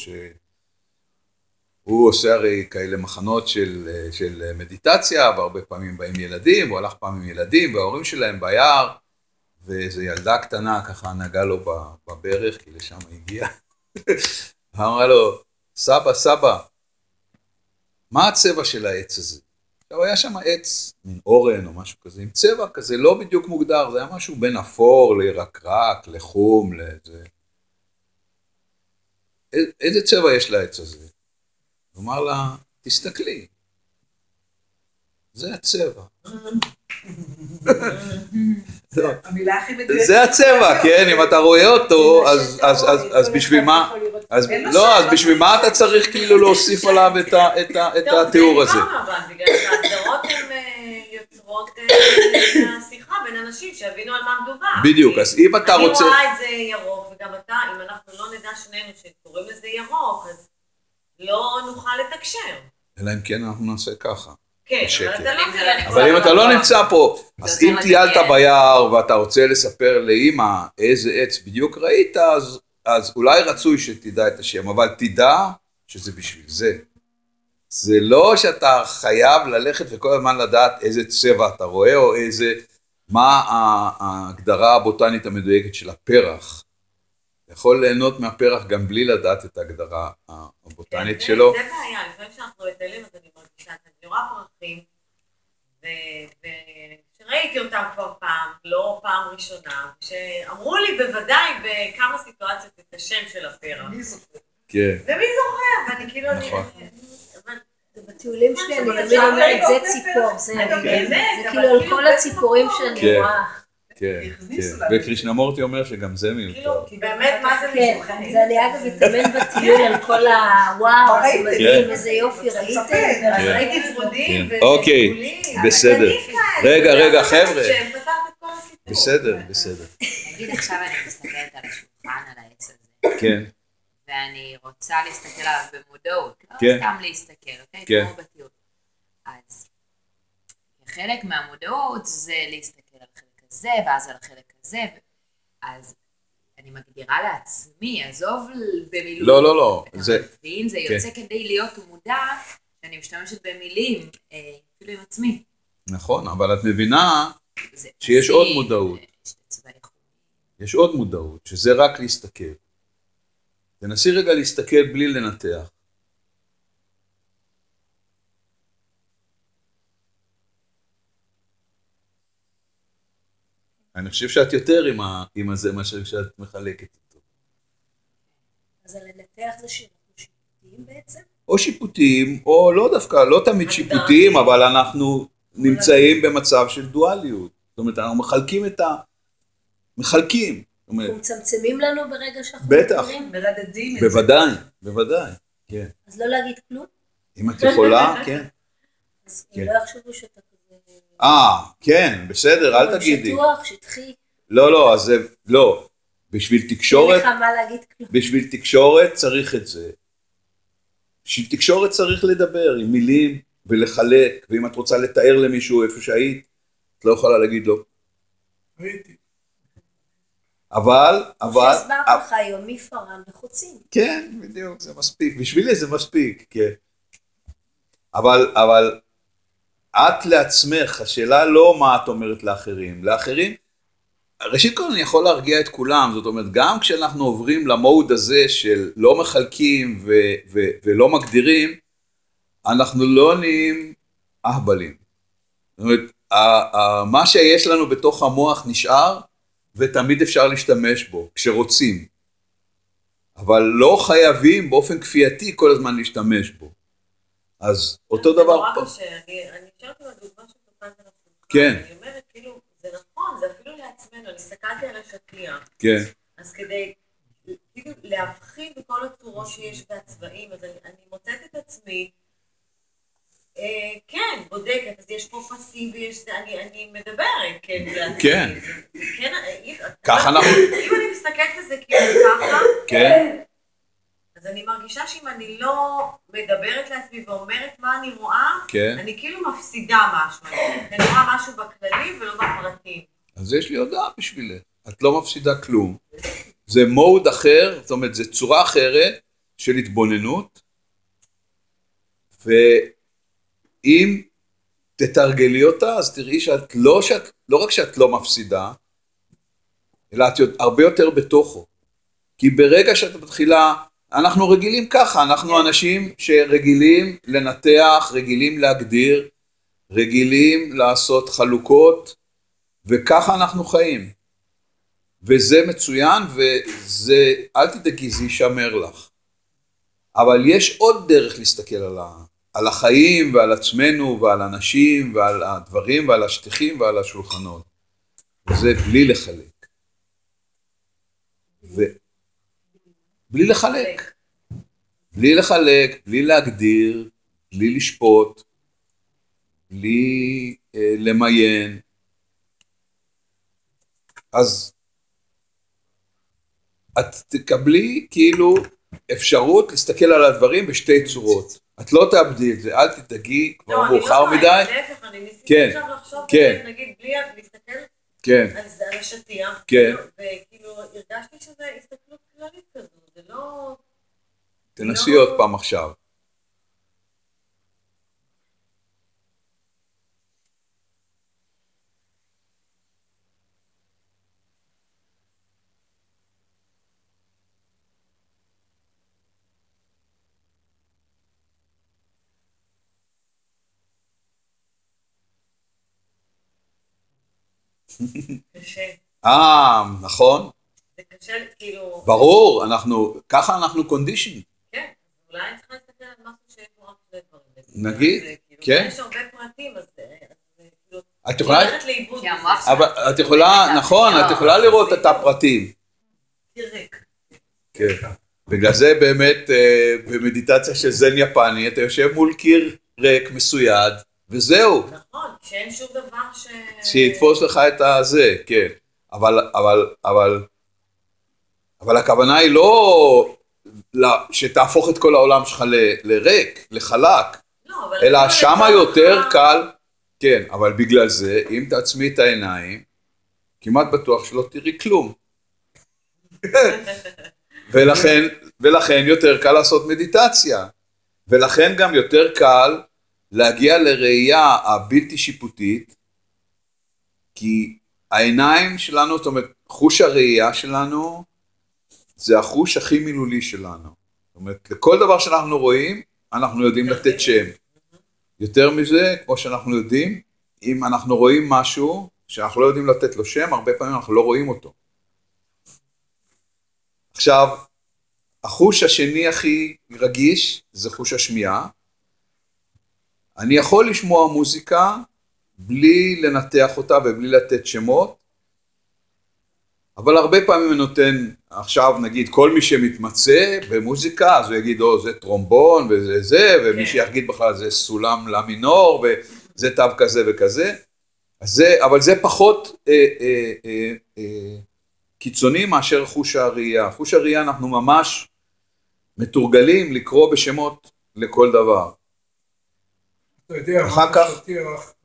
שהוא עושה הרי כאלה מחנות של, של מדיטציה, והרבה פעמים באים ילדים, הוא הלך פעם עם ילדים, וההורים שלהם ביער, ואיזו ילדה קטנה ככה נגעה לו בברך, כי לשם היא הגיעה. אמרה לו, סבא, סבא, מה הצבע של העץ הזה? עכשיו היה שם עץ, מין אורן או משהו כזה, עם צבע כזה לא בדיוק מוגדר, זה היה משהו בין אפור לירקרק, לחום, לאיזה... איזה צבע יש לעץ הזה? אמר לה, תסתכלי, זה הצבע. זה הצבע, כן, אם אתה רואה אותו, אז- בשביל מה, לא, אז. בשביל מה אתה צריך כאילו להוסיף עליו את התיאור זה הזה? אה, אה, שיחה בין אנשים שיבינו על מה מדובר. בדיוק, אז אם אתה רוצה... אני רואה את זה ירוק, וגם אתה, אם אנחנו לא נדע שנינו שקוראים לזה ירוק, אז לא נוכל לתקשר. אלא אם כן אנחנו נעשה ככה. כן. אבל אתה לא לי אבל אם אתה לא נמצא פה, אז אם טיילת. ביער ואתה רוצה לספר לאימא איזה עץ בדיוק ראית, אז, אולי רצוי שתדע את השם, אבל תדע שזה בשביל זה. זה לא שאתה חייב ללכת וכל הזמן לדעת איזה צבע אתה רואה, או איזה, מה ההגדרה הבוטנית המדויקת של הפרח. יכול ליהנות מהפרח גם בלי לדעת את ההגדרה הבוטנית זה- שלו. זה בעיה, לפעמים כשאנחנו מטיילים אז אני מרגישה, אני רואה פרחים, ו- ושראיתי אותם כבר פעם, לא פעם ראשונה, שאמרו לי בוודאי בכמה סיטואציות את השם של הפרח. מי זוכר? כן, ומי זוכר? ואני כאילו... אני- נכון. אבל בטיולים שלי אני תמיד אומרת, זה ציפור, זה. כאילו על כאילו כל הציפורים. שאני כן. רואה. כן, כן. וקרישנמורטי אומר שגם זה מיותר. כאילו, באמת, מה זה כן, משוחרר? זה אני אגב מתאמן בטיול על כל הוואו, זה? מדהים, כן. איזה יופי, ראיתם? כן. ראיתי ורודים כן. אוקיי, וגבולים. בסדר. רגע, רגע, חבר'ה. בסדר, בסדר. נגיד עכשיו אני מסתכלת על השולחן, על העץ הזה, כן, ואני רוצה להסתכל עליו במודעות, לא כן. סתם להסתכל, אוקיי? כן. כמו בטיול. אז חלק מהמודעות זה להסתכל הזה, ואז על החלק הזה, אז אני מגדירה לעצמי, עזוב במילואים. לא, לא, לא, זה, מבין? זה כן. יוצא כדי להיות מודע, שאני משתמשת במילים, אה, אפילו עם עצמי. נכון, אבל את מבינה שיש עוד מודעות. חום. יש עוד מודעות, שזה רק להסתכל. תנסי רגע להסתכל בלי לנתח. אני חושב שאת יותר עם, ה, עם הזה מאשר כשאת מחלקת אותו. אז הלנתח זה שאנחנו שיפוטיים בעצם? או שיפוטיים, או לא דווקא, לא תמיד שיפוטיים, אבל אנחנו נמצאים במצב של דואליות. זאת אומרת, אנחנו מחלקים את ה... מחלקים. אומרת, אנחנו מצמצמים לנו ברגע שאנחנו בטח. מכירים? מרדדים את זה. בוודאי, בוודאי, כן. אז לא להגיד כלום? אם את יכולה, כן. אז כן. לא יחשבו שאתה. אה, כן, בסדר, אל תגידי. שטוח, שטחי. לא, לא, אז זה, לא. בשביל תקשורת, אין לך מה להגיד כלום. בשביל תקשורת צריך את זה. בשביל תקשורת צריך לדבר עם מילים ולחלק, ואם את רוצה לתאר למישהו איפה שהיית, את לא יכולה להגיד לו. הייתי. אבל, אבל, אה, שהסברתי לך היום מפארן וחוצים. כן, בדיוק, זה מספיק. בשבילי זה מספיק, כן. אבל, אבל, את לעצמך, השאלה לא מה את אומרת לאחרים. לאחרים, ראשית כל אני יכול להרגיע את כולם, זאת אומרת, גם כשאנחנו עוברים למוד הזה של לא מחלקים ו- ו- ולא מגדירים, אנחנו לא נהיים אהבלים. זאת אומרת, מה שיש לנו בתוך המוח נשאר, ותמיד אפשר להשתמש בו, כשרוצים. אבל לא חייבים באופן כפייתי כל הזמן להשתמש בו. אז אותו זה דבר נורא פה. קשה, אני נשארת עם הדוגמה של תופעת על השולחן. כן. אני אומרת, כאילו, זה נכון, זה אפילו לעצמנו, אני הסתכלתי על השתייה. כן, אז כדי כאילו להבחין בכל הצורות שיש והצבעים, אז אני, אני מוצאת את עצמי, אה, כן, בודקת, אז יש פה פסים ויש זה, אני, אני מדברת, כן. כן. כן, אה, ככה אנחנו, אם אני מסתכלת על זה כאילו ככה, כן, אז אני מרגישה שאם אני לא מדברת לעצמי ואומרת מה אני רואה, כן. אני כאילו מפסידה משהו. אני רואה משהו בכללי ולא בפרטים. אז יש לי הודעה בשבילך. את לא מפסידה כלום. זה מוד אחר, זאת אומרת, זו צורה אחרת של התבוננות, ואם תתרגלי אותה, אז תראי שאת לא, שאת, לא רק שאת לא מפסידה, אלא את הרבה יותר בתוכו. כי ברגע שאת מתחילה, אנחנו רגילים ככה, אנחנו אנשים שרגילים לנתח, רגילים להגדיר, רגילים לעשות חלוקות, וככה אנחנו חיים. וזה מצוין, וזה, אל תדאגי, זה יישמר לך. אבל יש עוד דרך להסתכל על, ה, על החיים ועל עצמנו ועל אנשים ועל הדברים ועל השטיחים ועל השולחנות. וזה בלי לחלק. ו... בלי לחלק. בלי לחלק, בלי להגדיר, בלי לשפוט, בלי אה, למיין. אז את תקבלי כאילו אפשרות להסתכל על הדברים בשתי צורות. את לא תאבדי את זה, אל תדאגי, כבר לא, אני לא מאוחר טועה, מדי. להפך, אני ניסיתי כן, עכשיו לחשוב, כן. נגיד, בלי להסתכל כן, על השטיח, כן. וכאילו הרגשתי שזה הסתכלות כללית כזו, זה לא... תנסי לא- עוד פעם עכשיו. אה, נכון, כאילו... ברור, אנחנו, ככה אנחנו קונדישן. כן, אולי צריכה להסתכל על משהו שיש בו רק שני דברים. נגיד, כאילו, כן. יש הרבה פרטים, אז כאילו... את יכולה, אבל את יכולה, נכון, את יכולה לראות את הפרטים. ריק. כן. בגלל זה באמת אה, במדיטציה של זן יפני, אתה יושב מול קיר ריק, מסויד, וזהו. נכון, שאין שום דבר ש... שיתפוס לך את הזה, כן. אבל, אבל, אבל, אבל הכוונה היא לא שתהפוך את כל העולם שלך ל- לריק, לחלק, לא, אלא שמה יותר קל, כן, אבל בגלל זה, אם תעצמי את העיניים, כמעט בטוח שלא תראי כלום. ולכן, ולכן יותר קל לעשות מדיטציה. ולכן גם יותר קל להגיע לראייה הבלתי שיפוטית, כי העיניים שלנו, זאת אומרת, חוש הראייה שלנו, זה החוש הכי מילולי שלנו. זאת אומרת, לכל דבר שאנחנו רואים, אנחנו יודעים לתת שם. יותר מזה, כמו שאנחנו יודעים, אם אנחנו רואים משהו שאנחנו לא יודעים לתת לו שם, הרבה פעמים אנחנו לא רואים אותו. עכשיו, החוש השני הכי רגיש זה חוש השמיעה. אני יכול לשמוע מוזיקה בלי לנתח אותה ובלי לתת שמות, אבל הרבה פעמים אני נותן, עכשיו נגיד כל מי שמתמצא במוזיקה, אז הוא יגיד, או זה טרומבון וזה זה, ומי כן. שיגיד בכלל זה סולם למינור, וזה תו כזה וכזה, אז זה, אבל זה פחות אה, אה, אה, אה, קיצוני מאשר חוש הראייה. חוש הראייה אנחנו ממש מתורגלים לקרוא בשמות לכל דבר. אתה יודע, אחר כך-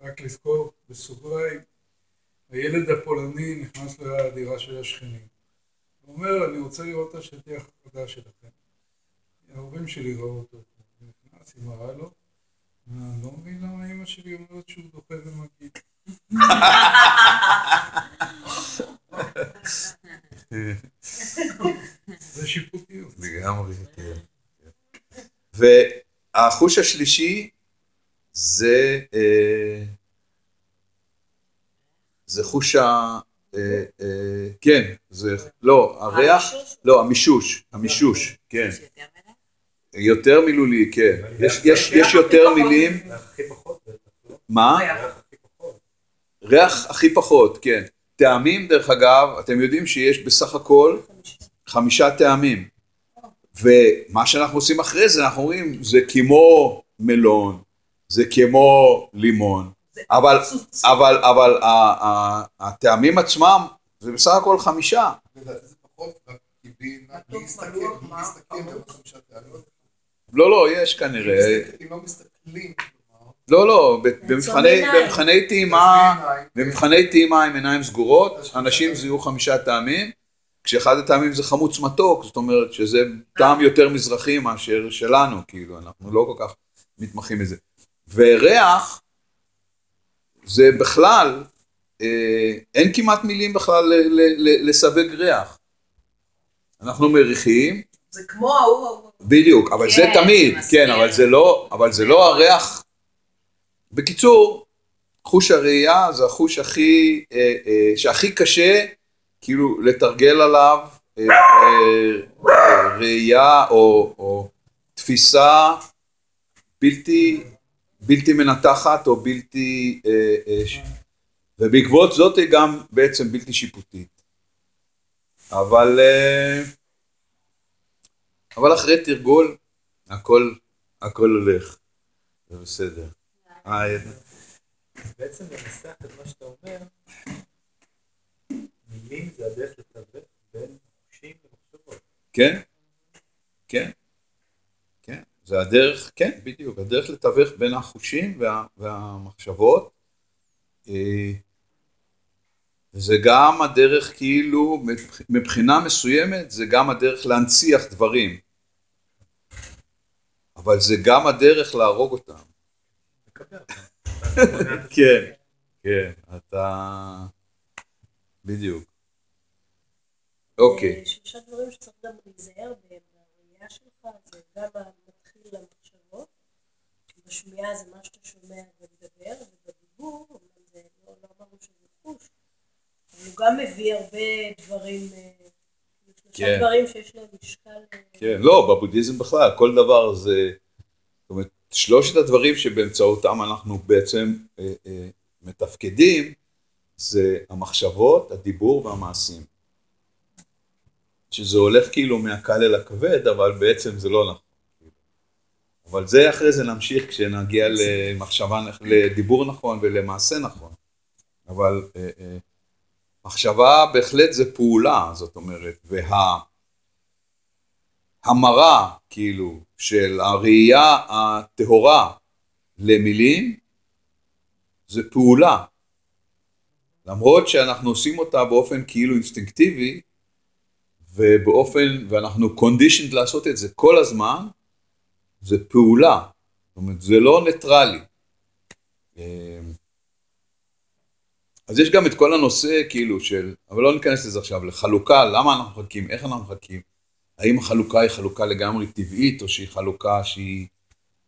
רק לזכור בסוגריים, הילד הפולני נכנס לדירה של השכנים. הוא אומר, אני רוצה לראות את השטיח החדש שלכם. ההורים שלי ראו אותו. הוא נכנס, היא מראה לו. אני לא מבין למה אמא שלי אומרת שהוא דוחה ומגיד. זה שיפוטיות. לגמרי, כן. והחוש השלישי זה, אה, זה חוש ה... אה, אה, כן, זה, לא, הריח, המישוש? לא, המישוש, המישוש, כן, יש יותר מילולי, כן, יש- יותר מילים? מה? ריח הכי פחות. ריח הכי פחות, כן. טעמים, דרך אגב, אתם יודעים שיש בסך הכל חמישה טעמים. ומה שאנחנו עושים אחרי זה, אנחנו אומרים, זה כמו מלון, זה כמו לימון, אבל, אבל, אבל ה- ה- הטעמים עצמם, זה בסך הכל חמישה. לדעתי זה פחות, רק להסתכל? להסתכל גם בחמישה טעמים. לא, לא, יש כנראה. אם לא מסתכלים, לא, לא, ב- במבחני, טעימה, עיניים, במבחני טעימה עם עיניים סגורות, אנשים זיהו חמישה טעמים, כשאחד הטעמים זה חמוץ מתוק, זאת אומרת שזה טעם יותר מזרחי מאשר שלנו, כאילו, אנחנו לא כל כך מתמחים בזה. וריח, זה בכלל, אה, אין כמעט מילים בכלל ל- ל- ל- לסווג ריח. אנחנו מריחים, זה כמו ההוא, ההוא. בדיוק, אבל זה כן, תמיד, זה. כן, אבל זה לא, אבל זה לא הריח. בקיצור, חוש הראייה זה החוש הכי, אה, אה, שהכי קשה, כאילו, לתרגל עליו אה, אה, אה, ראייה או, או תפיסה בלתי, בלתי מנתחת או בלתי, אה, אה, ובעקבות זאת היא גם בעצם בלתי שיפוטית. אבל אה, אבל אחרי תרגול, הכל, הכל הולך, זה בסדר. אה, בעצם לנסח את מה שאתה אומר, מילים זה הדרך לתווך בין חושים למחשבות. כן, כן, זה הדרך, כן, בדיוק, הדרך לתווך בין החושים וה, והמחשבות. אה, זה גם הדרך כאילו, מבח- מבחינה מסוימת, זה גם הדרך להנציח דברים. אבל זה גם הדרך להרוג אותם. כן, כן, אתה... בדיוק. אוקיי, שלושה דברים שצריך גם להיזהר בהם בראייה שלך, זה גם בשמיעה זה מה שאתה שומע ומדבר, ובדיבור, אומנם זה לא לא אמרנו שזה חוש, אבל הוא גם מביא הרבה דברים, אה, שלושה כן. דברים שיש להם משקל. אה, כן, לא, בבודהיזם בכלל, כל דבר זה... זאת אומרת, שלושת הדברים שבאמצעותם אנחנו בעצם אה, אה, מתפקדים, זה המחשבות, הדיבור והמעשים. שזה הולך כאילו מהקל אל הכבד, אבל בעצם זה לא נכון. אבל זה אחרי זה נמשיך כשנגיע למחשבה, לדיבור נכון ולמעשה נכון. אבל אה, אה, מחשבה בהחלט זה פעולה, זאת אומרת, וה... המרה, כאילו, של הראייה הטהורה למילים, זה פעולה. למרות שאנחנו עושים אותה באופן כאילו אינסטינקטיבי, ובאופן, ואנחנו conditioned לעשות את זה כל הזמן, זה פעולה. זאת אומרת, זה לא ניטרלי. אה, אז יש גם את כל הנושא כאילו של, אבל לא ניכנס לזה עכשיו, לחלוקה, למה אנחנו מחכים, איך אנחנו מחכים, האם החלוקה היא חלוקה לגמרי טבעית, או שהיא חלוקה שהיא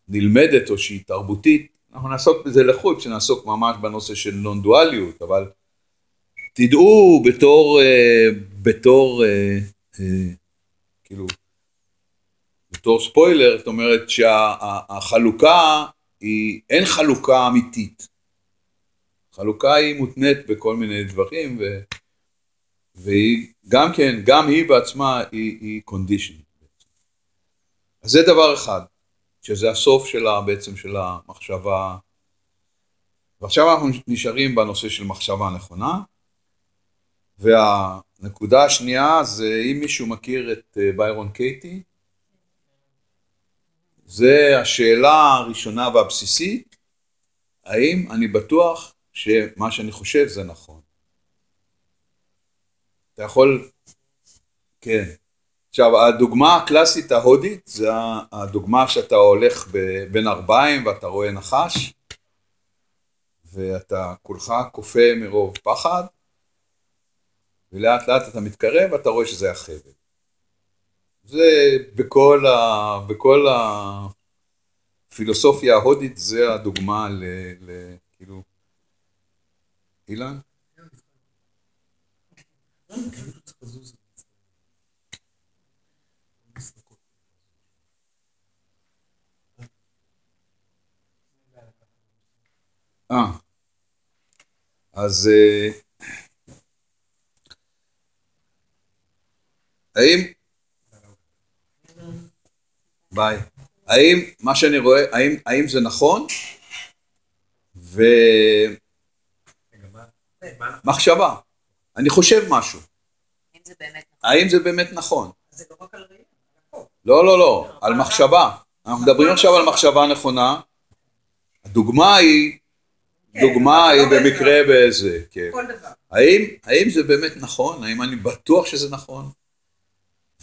נלמדת, או שהיא תרבותית, אנחנו נעסוק בזה לחוד, שנעסוק ממש בנושא של נון דואליות, אבל תדעו בתור, אה, בתור, אה, אה, כאילו, בתור ספוילר, זאת אומרת שהחלוקה היא, אין חלוקה אמיתית. חלוקה היא מותנית בכל מיני דברים, ו, והיא גם כן, גם היא בעצמה היא, היא condition. אז זה דבר אחד, שזה הסוף שלה בעצם של המחשבה. ועכשיו אנחנו נשארים בנושא של מחשבה נכונה, והנקודה השנייה זה אם מישהו מכיר את אה, ביירון קייטי, זה השאלה הראשונה והבסיסית, האם אני בטוח שמה שאני חושב זה נכון. אתה יכול, כן. עכשיו, הדוגמה הקלאסית ההודית זה הדוגמה שאתה הולך בין ארבעים ואתה רואה נחש, ואתה כולך כופה מרוב פחד, ולאט לאט אתה מתקרב ואתה רואה שזה החבל. זה בכל, ה, בכל הפילוסופיה ההודית, זה הדוגמה ל... ל כאילו... אילן? אה, אז אה, האם, ביי, האם מה שאני רואה, האם, האם זה נכון? ומחשבה, אני חושב משהו, אם זה באמת נכון. האם זה באמת נכון? זה לא רק על ראייה, על הכל. לא, לא, לא, על מחשבה. אנחנו מדברים עכשיו על מחשבה נכונה. הדוגמה היא, כן, דוגמה היא לא במקרה באיזה, כן. כל דבר. האם, האם זה באמת נכון? האם אני בטוח שזה נכון?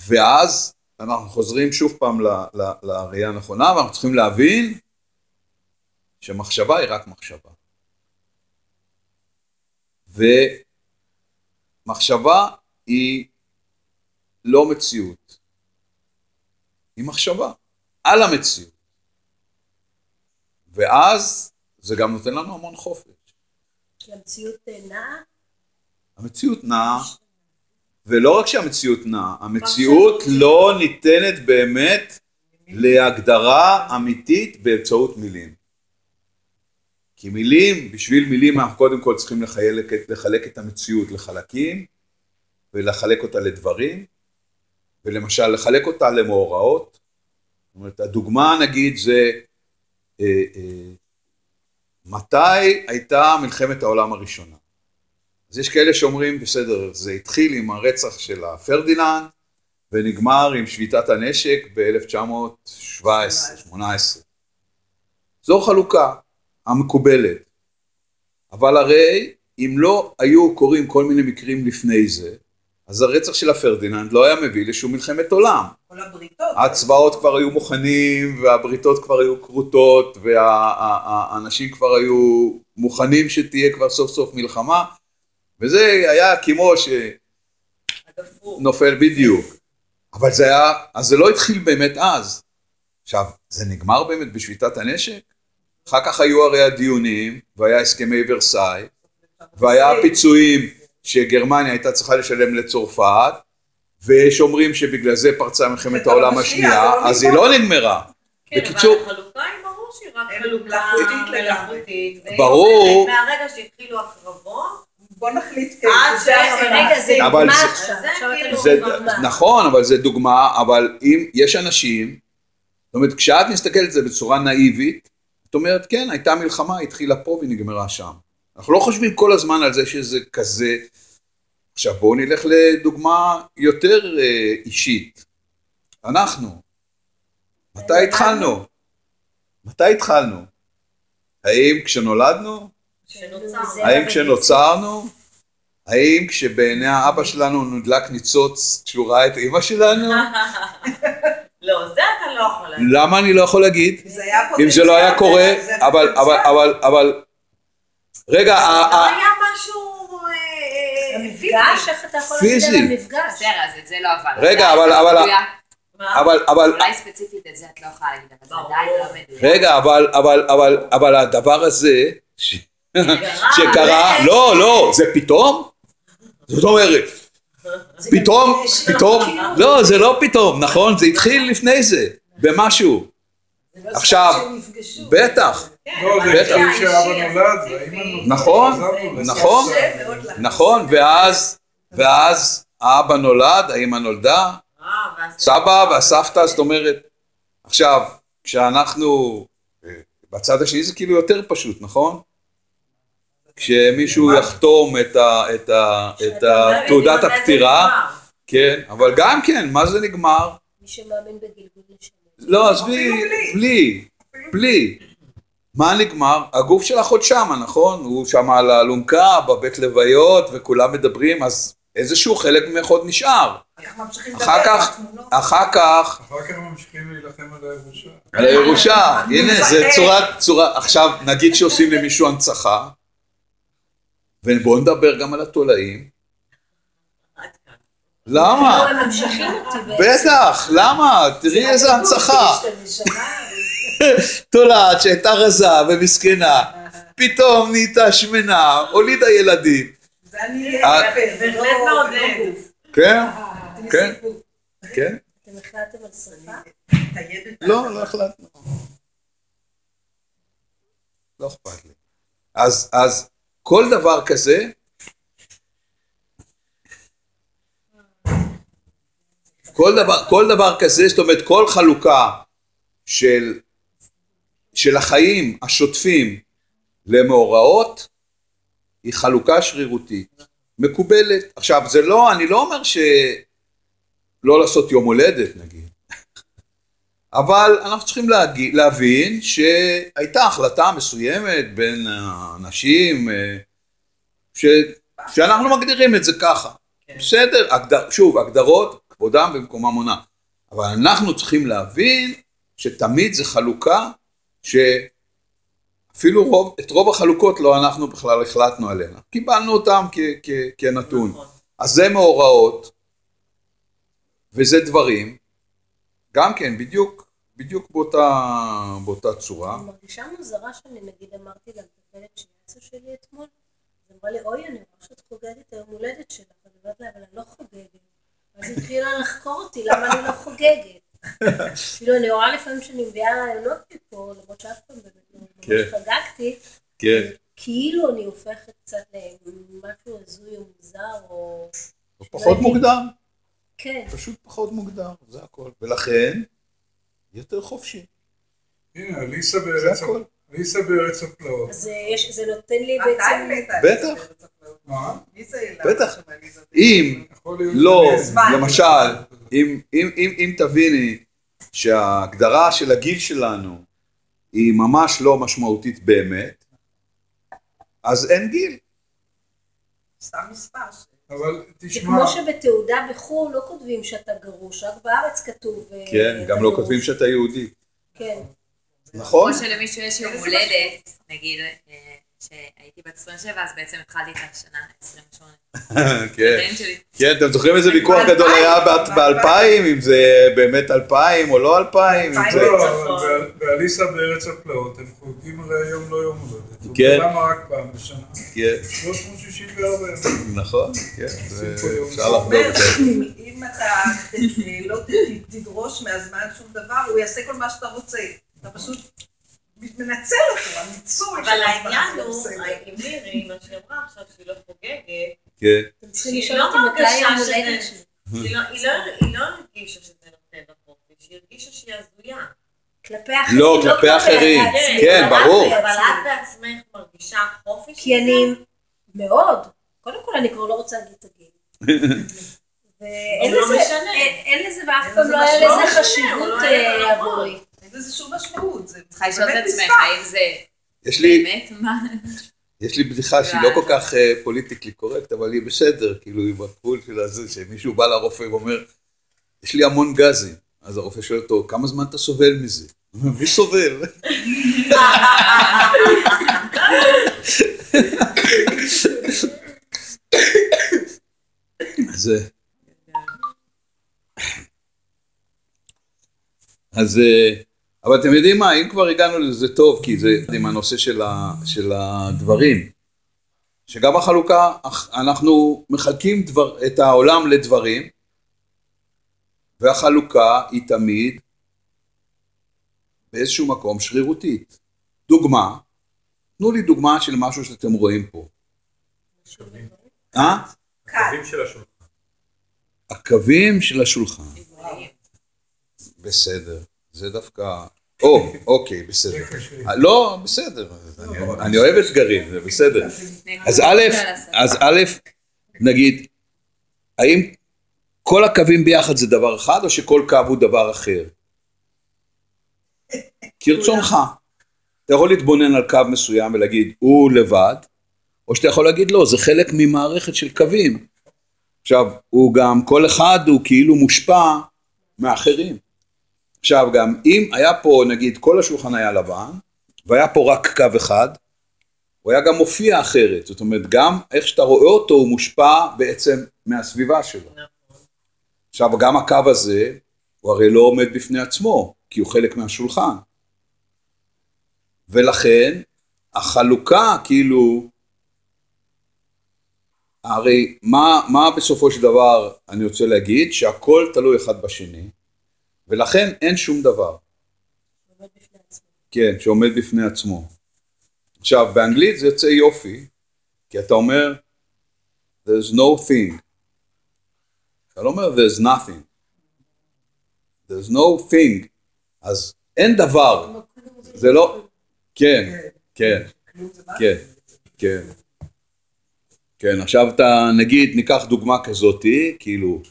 ואז אנחנו חוזרים שוב פעם ל, ל, לראייה הנכונה, ואנחנו צריכים להבין שמחשבה היא רק מחשבה. ומחשבה היא לא מציאות, היא מחשבה על המציאות. ואז זה גם נותן לנו המון חופש. כי המציאות נעה, המציאות נעה, ולא רק שהמציאות נעה, המציאות לא ניתנת באמת להגדרה אמיתית באמצעות מילים. כי מילים, בשביל מילים אנחנו קודם כל צריכים לחלק, לחלק את המציאות לחלקים, ולחלק אותה לדברים, ולמשל לחלק אותה למאורעות. זאת אומרת, הדוגמה נגיד זה, אה, אה, מתי הייתה מלחמת העולם הראשונה? אז יש כאלה שאומרים, בסדר, זה התחיל עם הרצח של הפרדיננד, ונגמר עם שביתת הנשק ב-1917-18. זו חלוקה המקובלת. אבל הרי אם לא היו קורים כל מיני מקרים לפני זה, אז הרצח של הפרדיננד לא היה מביא לשום מלחמת עולם. כל הבריתות. הצבאות כבר היו מוכנים, והבריתות כבר היו כרותות, והאנשים כבר היו מוכנים שתהיה כבר סוף סוף מלחמה, וזה היה כמו. שנופל בדיוק. אבל זה היה, אז זה לא התחיל באמת אז. עכשיו, זה נגמר באמת בשביתת הנשק? אחר כך היו הרי הדיונים, והיה הסכמי ורסאי, והיה פיצויים שגרמניה הייתה צריכה לשלם לצרפת, ויש אומרים שבגלל זה פרצה מלחמת העולם כבר השנייה, לא אז היא. לא נגמרה. כן, בקיצור- אבל החלוקה היא ברור שהיא רק חלוקה מלאכותית לגמרי. ברור. מהרגע שהתחילו הקרבות, בוא נחליט זה כאילו- זה. נכון, אבל זה דוגמה, אבל אם יש אנשים, זאת אומרת, כשאת מסתכלת על זה בצורה נאיבית, את אומרת, כן, הייתה מלחמה, התחילה פה ונגמרה שם. אנחנו לא חושבים כל הזמן על זה שזה כזה. עכשיו בואו נלך לדוגמה יותר אה, אישית. אנחנו, מתי התחלנו? מתי התחלנו? האם כשנולדנו? זה- האם כשנוצרנו? האם כשבעיני האבא שלנו נדלק ניצוץ כשהוא ראה את אימא שלנו? לא, זה אתה לא יכול להגיד. למה אני לא יכול להגיד? זה אם זה לא היה קורה, זה אבל, אבל. אבל, אבל רגע, לא ה- ה- היה משהו אה, המפגש, איך אתה יכול להגיד פיזי. על המפגש? בסדר, אז את זה לא אבל. רגע, אבל- לא אבל-? אבל, אבל, אולי ספציפית את זה את לא יכולה להגיד, אבל זה. עדיין לא מדויק. רגע, אבל, אבל, אבל, אבל הדבר הזה, שקרה, לא, לא, זה פתאום? זאת אומרת, פתאום, פתאום, לא, זה לא פתאום, נכון? זה התחיל לפני זה, במשהו. עכשיו, בטח, לא, בטח. נכון, לסבתא. נכון. נכון, ואז, ואז האבא נולד, האמא נולדה, סבא והסבתא, זאת אומרת, עכשיו, כשאנחנו, אה, בצד השני זה כאילו יותר פשוט, נכון? כשמישהו יחתום את, ה, את, ה, את ה, תעודת הפטירה? כן, אבל גם כן, מה זה נגמר? מי שמאמין בגלגול נשמות. לא, עזבי, בלי. בלי. מה נגמר? הגוף שלך עוד שמה, נכון? הוא שם על האלונקה, בבית לוויות, וכולם מדברים, אז איזשהו חלק ממך עוד נשאר. איך ממשיכים אחר לדבר כך? אחר כך, אחר כך ממשיכים להילחם על הירושה. על הירושה, הנה, זה. צורה, צורה, עכשיו, נגיד שעושים למישהו הנצחה, ובואו נדבר גם על התולעים. לא, למה? בעצם. בטח, למה? תראי איזה הנצחה. תולעת שהייתה רזה ומסכנה, פתאום נהייתה שמנה, הולידה ילדים. זה אני אה, יפה, זה בהחלט לא- מעודד. לא גוף. כן, אתם כן. כן. אתם החלטתם על שרפה? לא, לא החלטנו. לא אכפת לי. אז, אז כל דבר כזה, כל דבר, כל דבר כזה, זאת אומרת כל חלוקה של, של החיים השוטפים למאורעות, היא חלוקה שרירותית, מקובלת. עכשיו, זה לא, אני לא אומר שלא לעשות יום הולדת נגיד, אבל אנחנו צריכים להגיד, להבין שהייתה החלטה מסוימת בין האנשים, אה, ש, שאנחנו מגדירים את זה ככה. כן. בסדר, הגדר, שוב, הגדרות, כבודם במקומם מונע. אבל אנחנו צריכים להבין שתמיד זה חלוקה שאפילו רוב, את רוב החלוקות לא אנחנו בכלל החלטנו עליהן. קיבלנו אותן כ, כ, כנתון. נכון. אז זה מאורעות, וזה דברים, גם כן, בדיוק, בדיוק באותה, באותה צורה. אני מרגישה מוזרה שאני נגיד אמרתי למטפלת שיאצו שלי אתמול, היא אמרה לי, אוי, אני רואה שאת חוגגת היום הולדת שלך, אני אומרת לה, אבל אני לא חוגגת. אז היא התחילה לחקור אותי, למה אני לא חוגגת. כאילו, אני רואה לפעמים שאני מביאה רעיונות מפה, למרות שאף פעם באמת לא כן. ממש חגגתי, כן. כאילו אני הופכת קצת למשהו הזוי או מוזר, או... או פחות מוקדם, כן. פשוט פחות מוקדם, זה הכל. ולכן, יותר חופשי, הנה, אליסה בארץ הכל. אליסה בארץ הפלאות. אז אה, יש- זה נותן לי בעצם... בטח. מה? בטח. אם לא. למשל, אם, אם, אם, אם תביני שההגדרה של הגיל שלנו היא ממש לא משמעותית באמת, אז אין גיל. סתם מספר. אבל זה תשמע, כמו שבתעודה בחו"ל לא כותבים שאתה גרוש, רק בארץ כתוב... אה, כן, גם לא. כותבים שאתה יהודי. כן. נכון? כמו שלמישהו יש יום הולדת, נגיד אה, שהייתי בת 27, אז בעצם התחלתי את השנה 28. כן. כן, אתם זוכרים איזה ויכוח גדול היה באלפיים. ב-2000, אם זה באמת 2000 או לא 2000, אם זה... לא, אבל ב- באליסה בארץ הפלאות הם חוגגים הרי היום לא יום הולדת. כן. למה רק פעם בשנה? כן, 364 ימים. נכון, כן, יום אפשר לחגוג את זה. שאם אם אתה לא תדרוש מהזמן שום דבר, הוא יעשה כל מה שאתה רוצה. אתה פשוט מנצל אותו, הניצול של אבל הזמן העניין זה הוא, בסדר. עם מירי, מה שהיא אמרה עכשיו, שהיא לא חוגגת, כן, אתם צריכים שהיא לשאול לא אותי מתי מרגישה יום שזה- הולדת שלי. היא לא- לא- לא הרגישה שזה נותן לה חופש, היא הרגישה שהיא הזויה. כלפי אחרים. לא, כלפי אחרים. כן, ברור. אבל. את בעצמך מרגישה חופש? כי? אני מאוד, קודם כל אני כבר לא רוצה להגיד את הגיל. ואין אבל לא לזה. אין- לזה ואף פעם לא היה. לזה לא חשיבות אה, לא נכון. עבורי. צריכה לשאול את עצמך. האם זה יש לי, באמת מה? יש לי בדיחה שהיא לא כל כך פוליטיקלי קורקט, אבל היא בסדר, כאילו היא בגבול של הזה, שמישהו בא לרופא ואומר, יש לי המון גזים. אז הרופא שואל אותו, כמה זמן אתה סובל מזה? מי סובל? זה... אז... אה, אבל אתם יודעים מה, אם כבר הגענו לזה טוב, כי זה עם הנושא של, ה, של הדברים, שגם החלוקה, אנחנו מחלקים דבר, את העולם לדברים, והחלוקה היא תמיד באיזשהו מקום שרירותית. דוגמה, תנו לי דוגמה של משהו שאתם רואים פה. אה? הקווים של השולחן. הקווים של השולחן. בסדר, זה דווקא... או, אוקיי, בסדר. לא, בסדר, אני אוהב אתגרים, זה בסדר. אז א', אז א', נגיד, האם כל הקווים ביחד זה דבר אחד, או שכל קו הוא דבר אחר? כרצונך. אתה יכול להתבונן על קו מסוים ולהגיד, הוא לבד, או שאתה יכול להגיד, לא, זה חלק ממערכת של קווים. עכשיו, הוא גם, כל אחד הוא כאילו מושפע מאחרים. עכשיו גם, אם היה פה, נגיד, כל השולחן היה לבן, והיה פה רק קו אחד, הוא היה גם מופיע אחרת, זאת אומרת, גם איך שאתה רואה אותו הוא מושפע בעצם מהסביבה שלו. עכשיו, גם הקו הזה, הוא הרי לא עומד בפני עצמו, כי הוא חלק מהשולחן. ולכן, החלוקה, כאילו, הרי מה, מה בסופו של דבר אני רוצה להגיד? שהכל תלוי אחד בשני, ולכן אין שום דבר. כן, שעומד בפני עצמו. עכשיו, באנגלית זה יוצא יופי, כי אתה אומר, there's no thing. אתה לא אומר there's nothing. there's no thing. אז אין דבר. זה לא... כן, כן? כן, כן. כן, עכשיו אתה, נגיד, ניקח דוגמה כזאתי, כאילו,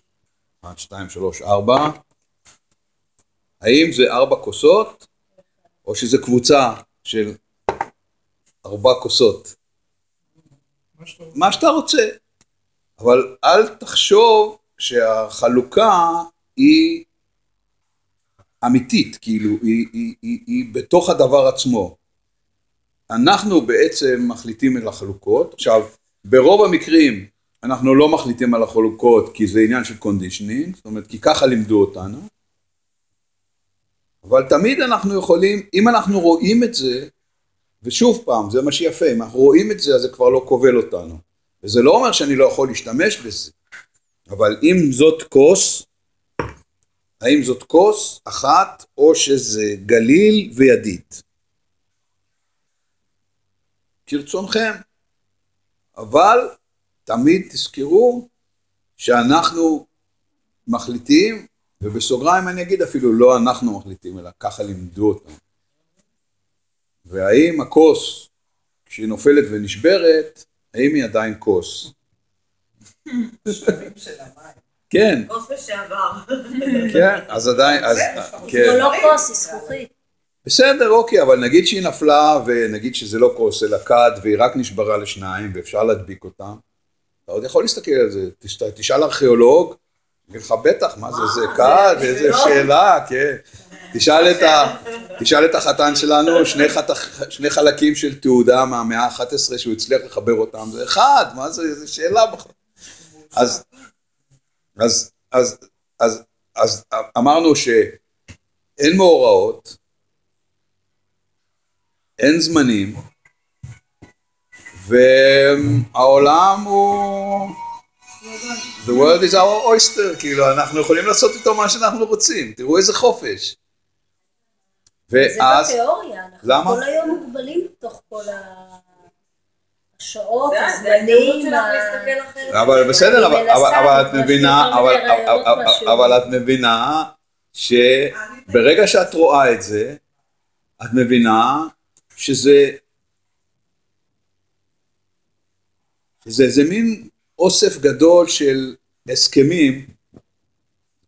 1, 2, 3, 4. האם זה ארבע כוסות, או שזה קבוצה של ארבע כוסות? מה שאתה רוצה. אבל אל תחשוב שהחלוקה היא אמיתית, כאילו, היא, היא, היא, היא בתוך הדבר עצמו. אנחנו בעצם מחליטים על החלוקות. עכשיו, ברוב המקרים אנחנו לא מחליטים על החלוקות כי זה עניין של conditioning, זאת אומרת, כי ככה לימדו אותנו. אבל תמיד אנחנו יכולים, אם אנחנו רואים את זה, ושוב פעם, זה מה שיפה, אם אנחנו רואים את זה, אז זה כבר לא כובל אותנו. וזה לא אומר שאני לא יכול להשתמש בזה, אבל אם זאת כוס, האם זאת כוס אחת, או שזה גליל וידית? כרצונכם. אבל תמיד תזכרו שאנחנו מחליטים, ובסוגריים אני אגיד אפילו לא אנחנו מחליטים, אלא ככה לימדו אותנו. והאם הכוס, כשהיא נופלת ונשברת, האם היא עדיין כוס? כן, כוס לשעבר. כן, אז עדיין, אז, כן. זו לא כוס, היא זכוכית. בסדר, אוקיי, אבל נגיד שהיא נפלה, ונגיד שזה לא כוס, אלא כד, והיא רק נשברה לשניים, ואפשר להדביק אותם, אתה עוד יכול להסתכל על זה, תש- תשאל ארכיאולוג, יגיד לך בטח, מה זה, זה זה- איזה זה לא- שאלה, כן. תשאל את, החתן שלנו, שני, חלקים של תעודה מהמאה ה-11 שהוא הצליח לחבר אותם, זה אחד, מה זה, איזה שאלה בכלל. אז, אז, אז, אז, אז אמרנו שאין מאורעות, אין זמנים, והעולם הוא... The world is our oyster, כאילו, אנחנו יכולים לעשות איתו מה שאנחנו רוצים, תראו איזה חופש. זה ואז, בתיאוריה, אנחנו למה? כל היום מוגבלים בתוך כל השעות, זה הזמנים, ה-. אבל בסדר, אבל, את מבינה. אבל את מבינה שברגע שאת רואה את זה, את מבינה שזה זה איזה מין אוסף גדול של הסכמים,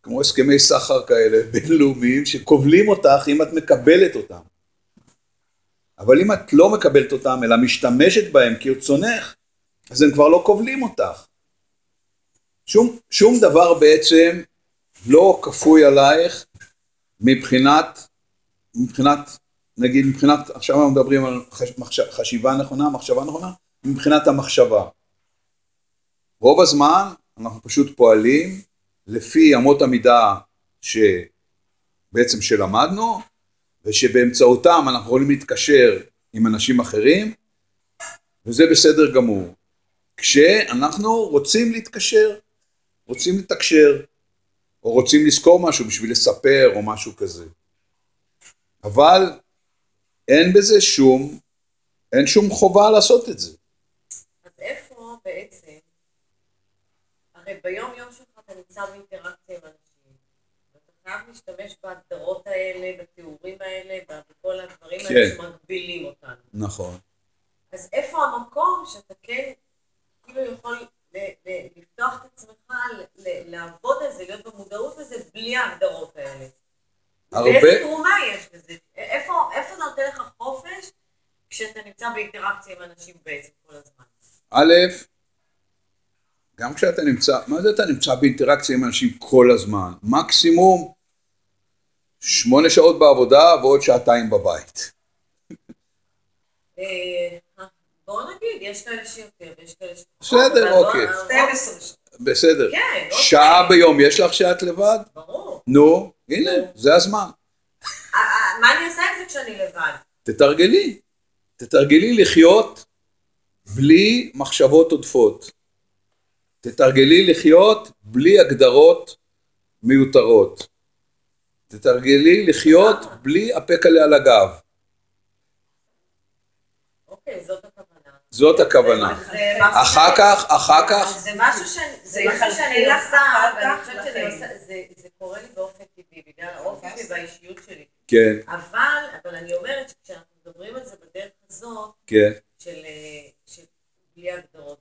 כמו הסכמי סחר כאלה, בינלאומיים, שכובלים אותך אם את מקבלת אותם. אבל אם את לא מקבלת אותם, אלא משתמשת בהם כרצונך, אז הם כבר לא כובלים אותך. שום, שום דבר בעצם לא כפוי עלייך מבחינת, מבחינת, נגיד מבחינת, עכשיו אנחנו מדברים על חש, מחש, חשיבה נכונה, מחשבה נכונה, מבחינת המחשבה. רוב הזמן אנחנו פשוט פועלים לפי אמות המידה שבעצם שלמדנו, ושבאמצעותם אנחנו יכולים להתקשר עם אנשים אחרים, וזה בסדר גמור. כשאנחנו רוצים להתקשר, רוצים לתקשר, או רוצים לזכור משהו בשביל לספר או משהו כזה. אבל אין בזה שום, אין שום חובה לעשות את זה. אז איפה בעצם, הרי ביום יום שלך אתה נמצא באינטראקציה עם אנשים, ואתה חייב להשתמש בהגדרות האלה, בתיאורים האלה, בכל הדברים כן. האלה שמגבילים אותנו. נכון. אז איפה המקום שאתה כן כאילו יכול לפתוח את עצמך, לעבוד על זה, להיות במודעות לזה, בלי ההגדרות האלה? הרבה- ואיזה תרומה יש לזה? איפה, איפה זה נותן לך חופש כשאתה נמצא באינטראקציה עם אנשים בעצם כל הזמן? א', גם כשאתה נמצא, מה זה אתה נמצא באינטראקציה עם אנשים כל הזמן? מקסימום שמונה שעות בעבודה ועוד שעתיים בבית. אה, בואו נגיד, יש כאלה שיותר ויש כאלה שפחות. בסדר, בוא- אוקיי. אבל- 12 שעות. בסדר. כן, אוקיי. שעה ביום יש לך שאת לבד? ברור. נו, הנה, זה הזמן. אה, אה, מה אני עושה עם זה כשאני לבד? תתרגלי. תתרגלי לחיות בלי מחשבות עודפות. תתרגלי לחיות בלי הגדרות מיותרות. תתרגלי לחיות בלי הפקלה על הגב. אוקיי, זאת הכוונה. זאת הכוונה. זה משהו אחר ש- כך, אחר כך, זה משהו שאני, עושה, ואני חושבת שאני לחיים. עושה, זה- זה קורה לי באופן טבעי, בגלל האופי שלי והאישיות שלי. כן, אבל, אבל אני אומרת שכשאנחנו מדברים על זה בדרך הזאת, כן, של, אה, של בלי הגדרות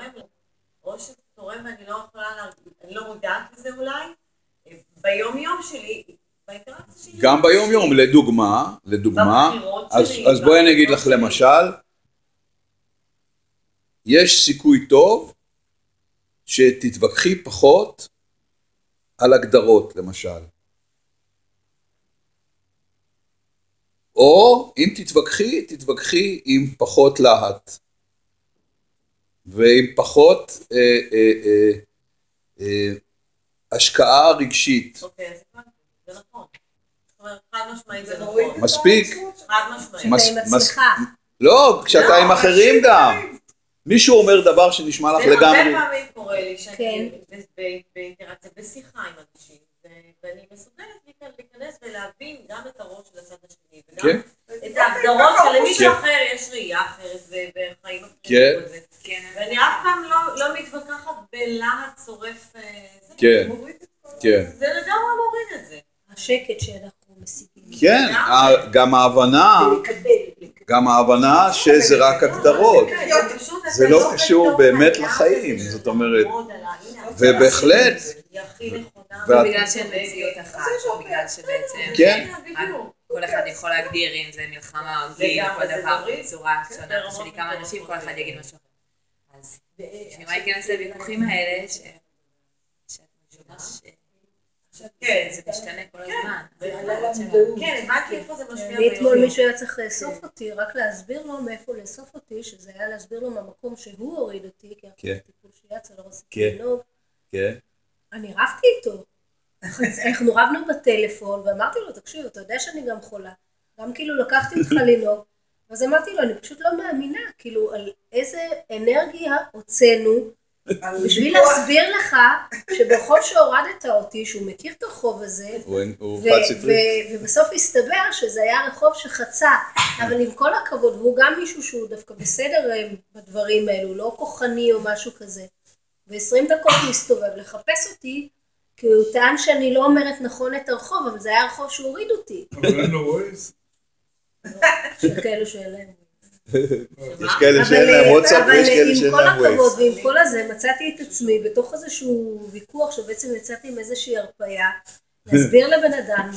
תורם לי? או שזה תורם ואני לא יכולה, לה- אני לא מודעת לזה אולי, ביום יום שלי, באינטראקציה שלי. גם ביום יום, לדוגמה, לדוגמה, אז, שלי, אז בואי אני אגיד לך שלי. למשל, יש סיכוי טוב שתתווכחי פחות על הגדרות למשל. או אם תתווכחי, תתווכחי עם פחות להט. ועם פחות אה, אה, אה, אה, השקעה רגשית. אוקיי, זה נכון. חד משמעית זה נכון. מספיק. לא, כשאתה לא, עם אחרים אנשים גם. אחרים. מישהו אומר דבר שנשמע לך זה הרבה לגמרי. פעמים קורה לי שאני כן. ב- ב- באינטראקציה, בשיחה עם אנשים, ואני מסוגלת להיכנס- ולהבין גם את הראש של הצד השני, וגם כן. את ההגדרות שלמישהו כן. אחר יש ראייה אחרת וחיים אחרים. כן. וכל זה. כן, ואני אף פעם לא- לא מתווכחת בלהט שורף. אה. כן, כן. זה לגמרי מוריד את זה. השקט שאנחנו משיגים. כן, ה- גם ההבנה. גם ההבנה שזה רק הגדרות. זה לא קשור באמת לחיים, זאת אומרת. ובהחלט, היא הכי נכונה. ואת- בגלל שהם מציאות אחת, בגלל שבעצם כן. כל אחד יכול להגדיר אם זה מלחמה או גיל או כל דבר. בצורה שונה. תשאלי כמה אנשים, כל אחד יגיד. משהו אחר. אז בשביל מה להיכנס לוויכוחים האלה, ש- שאת מבינה ש- כן, זה משתנה כל הזמן. כן, הבנתי איפה זה משפיע אני אתמול. מישהו היה צריך לאסוף אותי, רק להסביר לו מאיפה לאסוף אותי, שזה היה להסביר לו מהמקום שהוא הוריד אותי, כי אנחנו כן. בטיפול שיצא, לא רציתי כן. לנהוג. כן, אני רבתי איתו. אנחנו רבנו בטלפון, ואמרתי לו, תקשיב, אתה יודע שאני גם חולה. גם כאילו לקחתי אותך לנהוג. אז אמרתי לו, אני פשוט לא מאמינה, כאילו, על איזה אנרגיה הוצאנו, בשביל. להסביר לך שברחוב שהורדת אותי, שהוא מכיר את הרחוב הזה, ובסוף הסתבר שזה היה רחוב שחצה, אבל עם כל הכבוד, והוא גם מישהו שהוא דווקא בסדר אה, בדברים האלו, לא כוחני או משהו כזה. ו-20 דקות הוא הסתובב לחפש אותי, כי הוא טען שאני לא אומרת נכון את הרחוב, אבל זה היה הרחוב שהוריד אותי, אבל אין לו ווייז? של כאלו שאין להם. יש כאלה שאין אבל, להם אה, וואטסאפ אבל ויש כאלה עם שאין כל להם הכבוד ווייז. ועם כל הזה, מצאתי את עצמי בתוך איזשהו ויכוח שבעצם יצאתי עם איזושהי הרפאיה, להסביר לבן אדם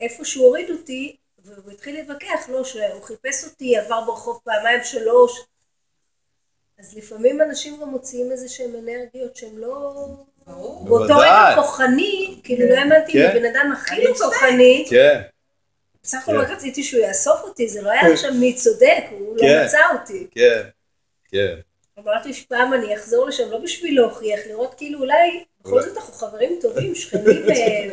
איפה שהוא הוריד אותי, והוא התחיל להתווכח, לא, שהוא חיפש אותי, עבר ברחוב פעמיים שלוש. אז לפעמים אנשים גם מוציאים איזה שהם אנרגיות שהם לא... ברור. באותו. רגע כוחני, כאילו לא האמנתי כן. לבן אדם הכי לא כוחני, כן, בסך הכל כן. רק רציתי שהוא יאסוף אותי, זה לא היה עכשיו מי צודק, הוא לא כן. מצא אותי. כן, כן. אמרתי שפעם אני אחזור לשם, לא בשביל להוכיח, לראות כאילו אולי, בכל זאת אנחנו חברים טובים, שכנים, אה,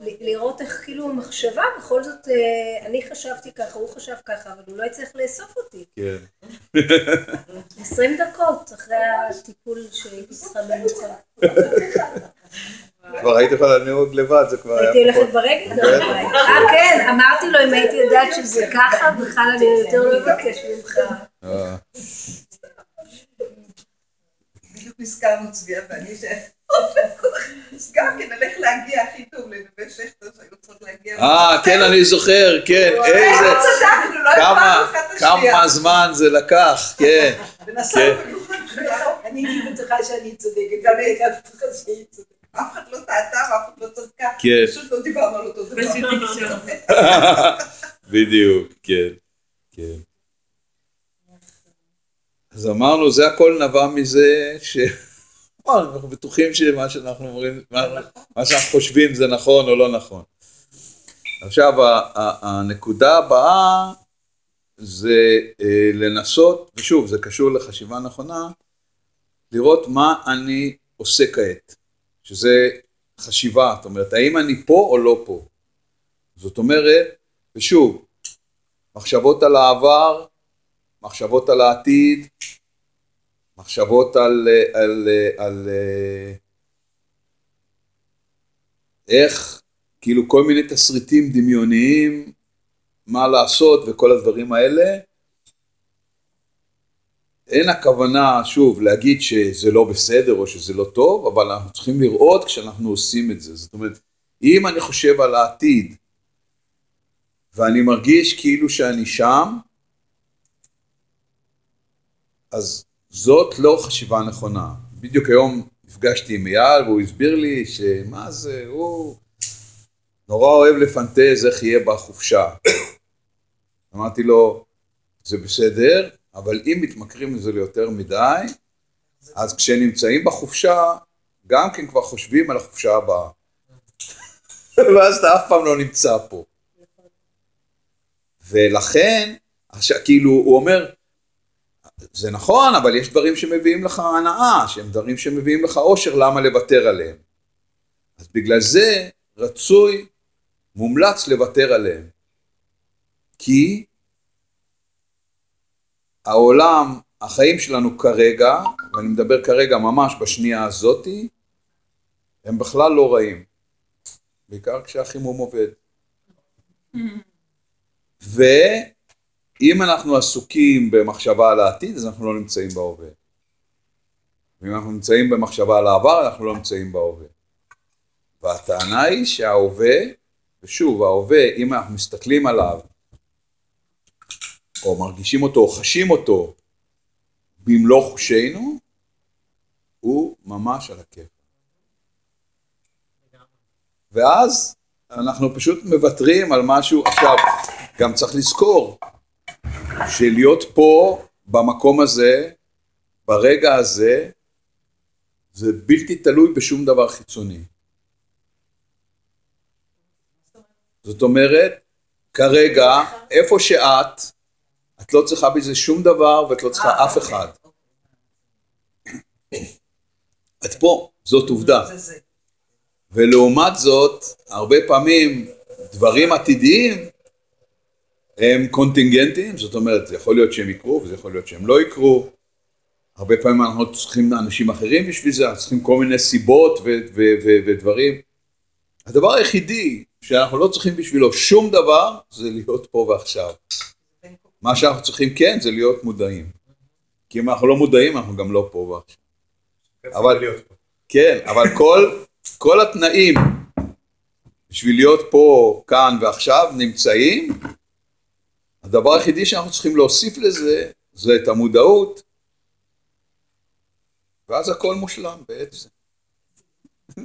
לראות איך כאילו מחשבה, בכל זאת אה, אני חשבתי ככה, הוא חשב ככה, אבל הוא לא הצליח לאסוף אותי. כן. 20 דקות אחרי הטיפול שהייתי צריכה מנוחה. כבר היית יכולה לנהוג לבד, זה כבר היה הייתי. הולכת ברגל לבית. אה כן, אמרתי לו אם הייתי יודעת שזה ככה, בכלל אני יותר לא אבקש ממך. אה, בדיוק נזכרנו צביה ואני ש... גם כן, נלך להגיע הכי טוב לנווה שכטר שהיו צריכות להגיע. אה, כן, אני זוכר, כן, איזה... לא צדקנו, לא כמה, הבנו אחת את השנייה. כמה זמן זה לקח, כן. ונסענו כן. שלנו. אני הייתי בטוחה שאני צודקת, גם גם הייתי בטוחה שהיא צודקת. אף אחד לא טעתה ואף אחד לא צדקה. כן. פשוט לא דיברנו על אותו דבר. בדיוק, כן, כן. אז אמרנו, זה הכל נבע מזה ש... אנחנו בטוחים שמה שאנחנו אומרים, מה שאנחנו חושבים זה נכון או לא נכון. עכשיו, הנקודה הבאה זה אה, לנסות, ושוב, זה קשור לחשיבה נכונה, לראות מה אני עושה כעת, שזה חשיבה, זאת אומרת, האם אני פה או לא פה. זאת אומרת, ושוב, מחשבות על העבר, מחשבות על העתיד, מחשבות על, על, על, על אה, איך, כאילו כל מיני תסריטים דמיוניים, מה לעשות וכל הדברים האלה. אין הכוונה, שוב, להגיד שזה לא בסדר או שזה לא טוב, אבל אנחנו צריכים לראות כשאנחנו עושים את זה. זאת אומרת, אם אני חושב על העתיד, ואני מרגיש כאילו שאני שם, אז זאת לא חשיבה נכונה. בדיוק היום נפגשתי עם אייל והוא הסביר לי שמה זה, הוא נורא אוהב לפנטז איך יהיה בחופשה. אמרתי לו, זה בסדר, אבל אם מתמכרים לזה ליותר מדי, אז כשנמצאים בחופשה, גם כן כבר חושבים על החופשה הבאה. ואז אתה אף פעם לא נמצא פה. ולכן, עכשיו, כאילו, הוא אומר, זה נכון, אבל יש דברים שמביאים לך הנאה, שהם דברים שמביאים לך אושר, למה לוותר עליהם? אז בגלל זה רצוי, מומלץ לוותר עליהם. כי העולם, החיים שלנו כרגע, ואני מדבר כרגע ממש בשנייה הזאתי, הם בכלל לא רעים. בעיקר כשהחימום עובד. ואם אנחנו עסוקים במחשבה על העתיד, אז אנחנו לא נמצאים בהווה. ואם אנחנו נמצאים במחשבה על העבר, אנחנו לא נמצאים בהווה. והטענה היא שההווה, ושוב, ההווה, אם אנחנו מסתכלים עליו, או מרגישים אותו, או חשים אותו, במלוא חושינו, הוא ממש על הכיף. ואז אנחנו פשוט מוותרים על משהו. עכשיו, גם צריך לזכור שלהיות פה, במקום הזה, ברגע הזה, זה בלתי תלוי בשום דבר חיצוני. זאת אומרת, כרגע, איפה שאת, את לא צריכה בזה שום דבר ואת לא צריכה אף אחד. את פה, זאת עובדה. ולעומת זאת, הרבה פעמים דברים עתידיים הם קונטינגנטיים, זאת אומרת, זה יכול להיות שהם יקרו וזה יכול להיות שהם לא יקרו. הרבה פעמים אנחנו צריכים אנשים אחרים בשביל זה, אנחנו צריכים כל מיני סיבות ודברים. הדבר היחידי שאנחנו לא צריכים בשבילו שום דבר, זה להיות פה ועכשיו. מה שאנחנו צריכים כן, זה להיות מודעים. כי אם אנחנו לא מודעים, אנחנו גם לא פה ועכשיו. אבל- להיות פה. כן, אבל כל, כל התנאים בשביל להיות פה, כאן ועכשיו נמצאים. הדבר היחידי שאנחנו צריכים להוסיף לזה, זה את המודעות, ואז הכל מושלם בעצם.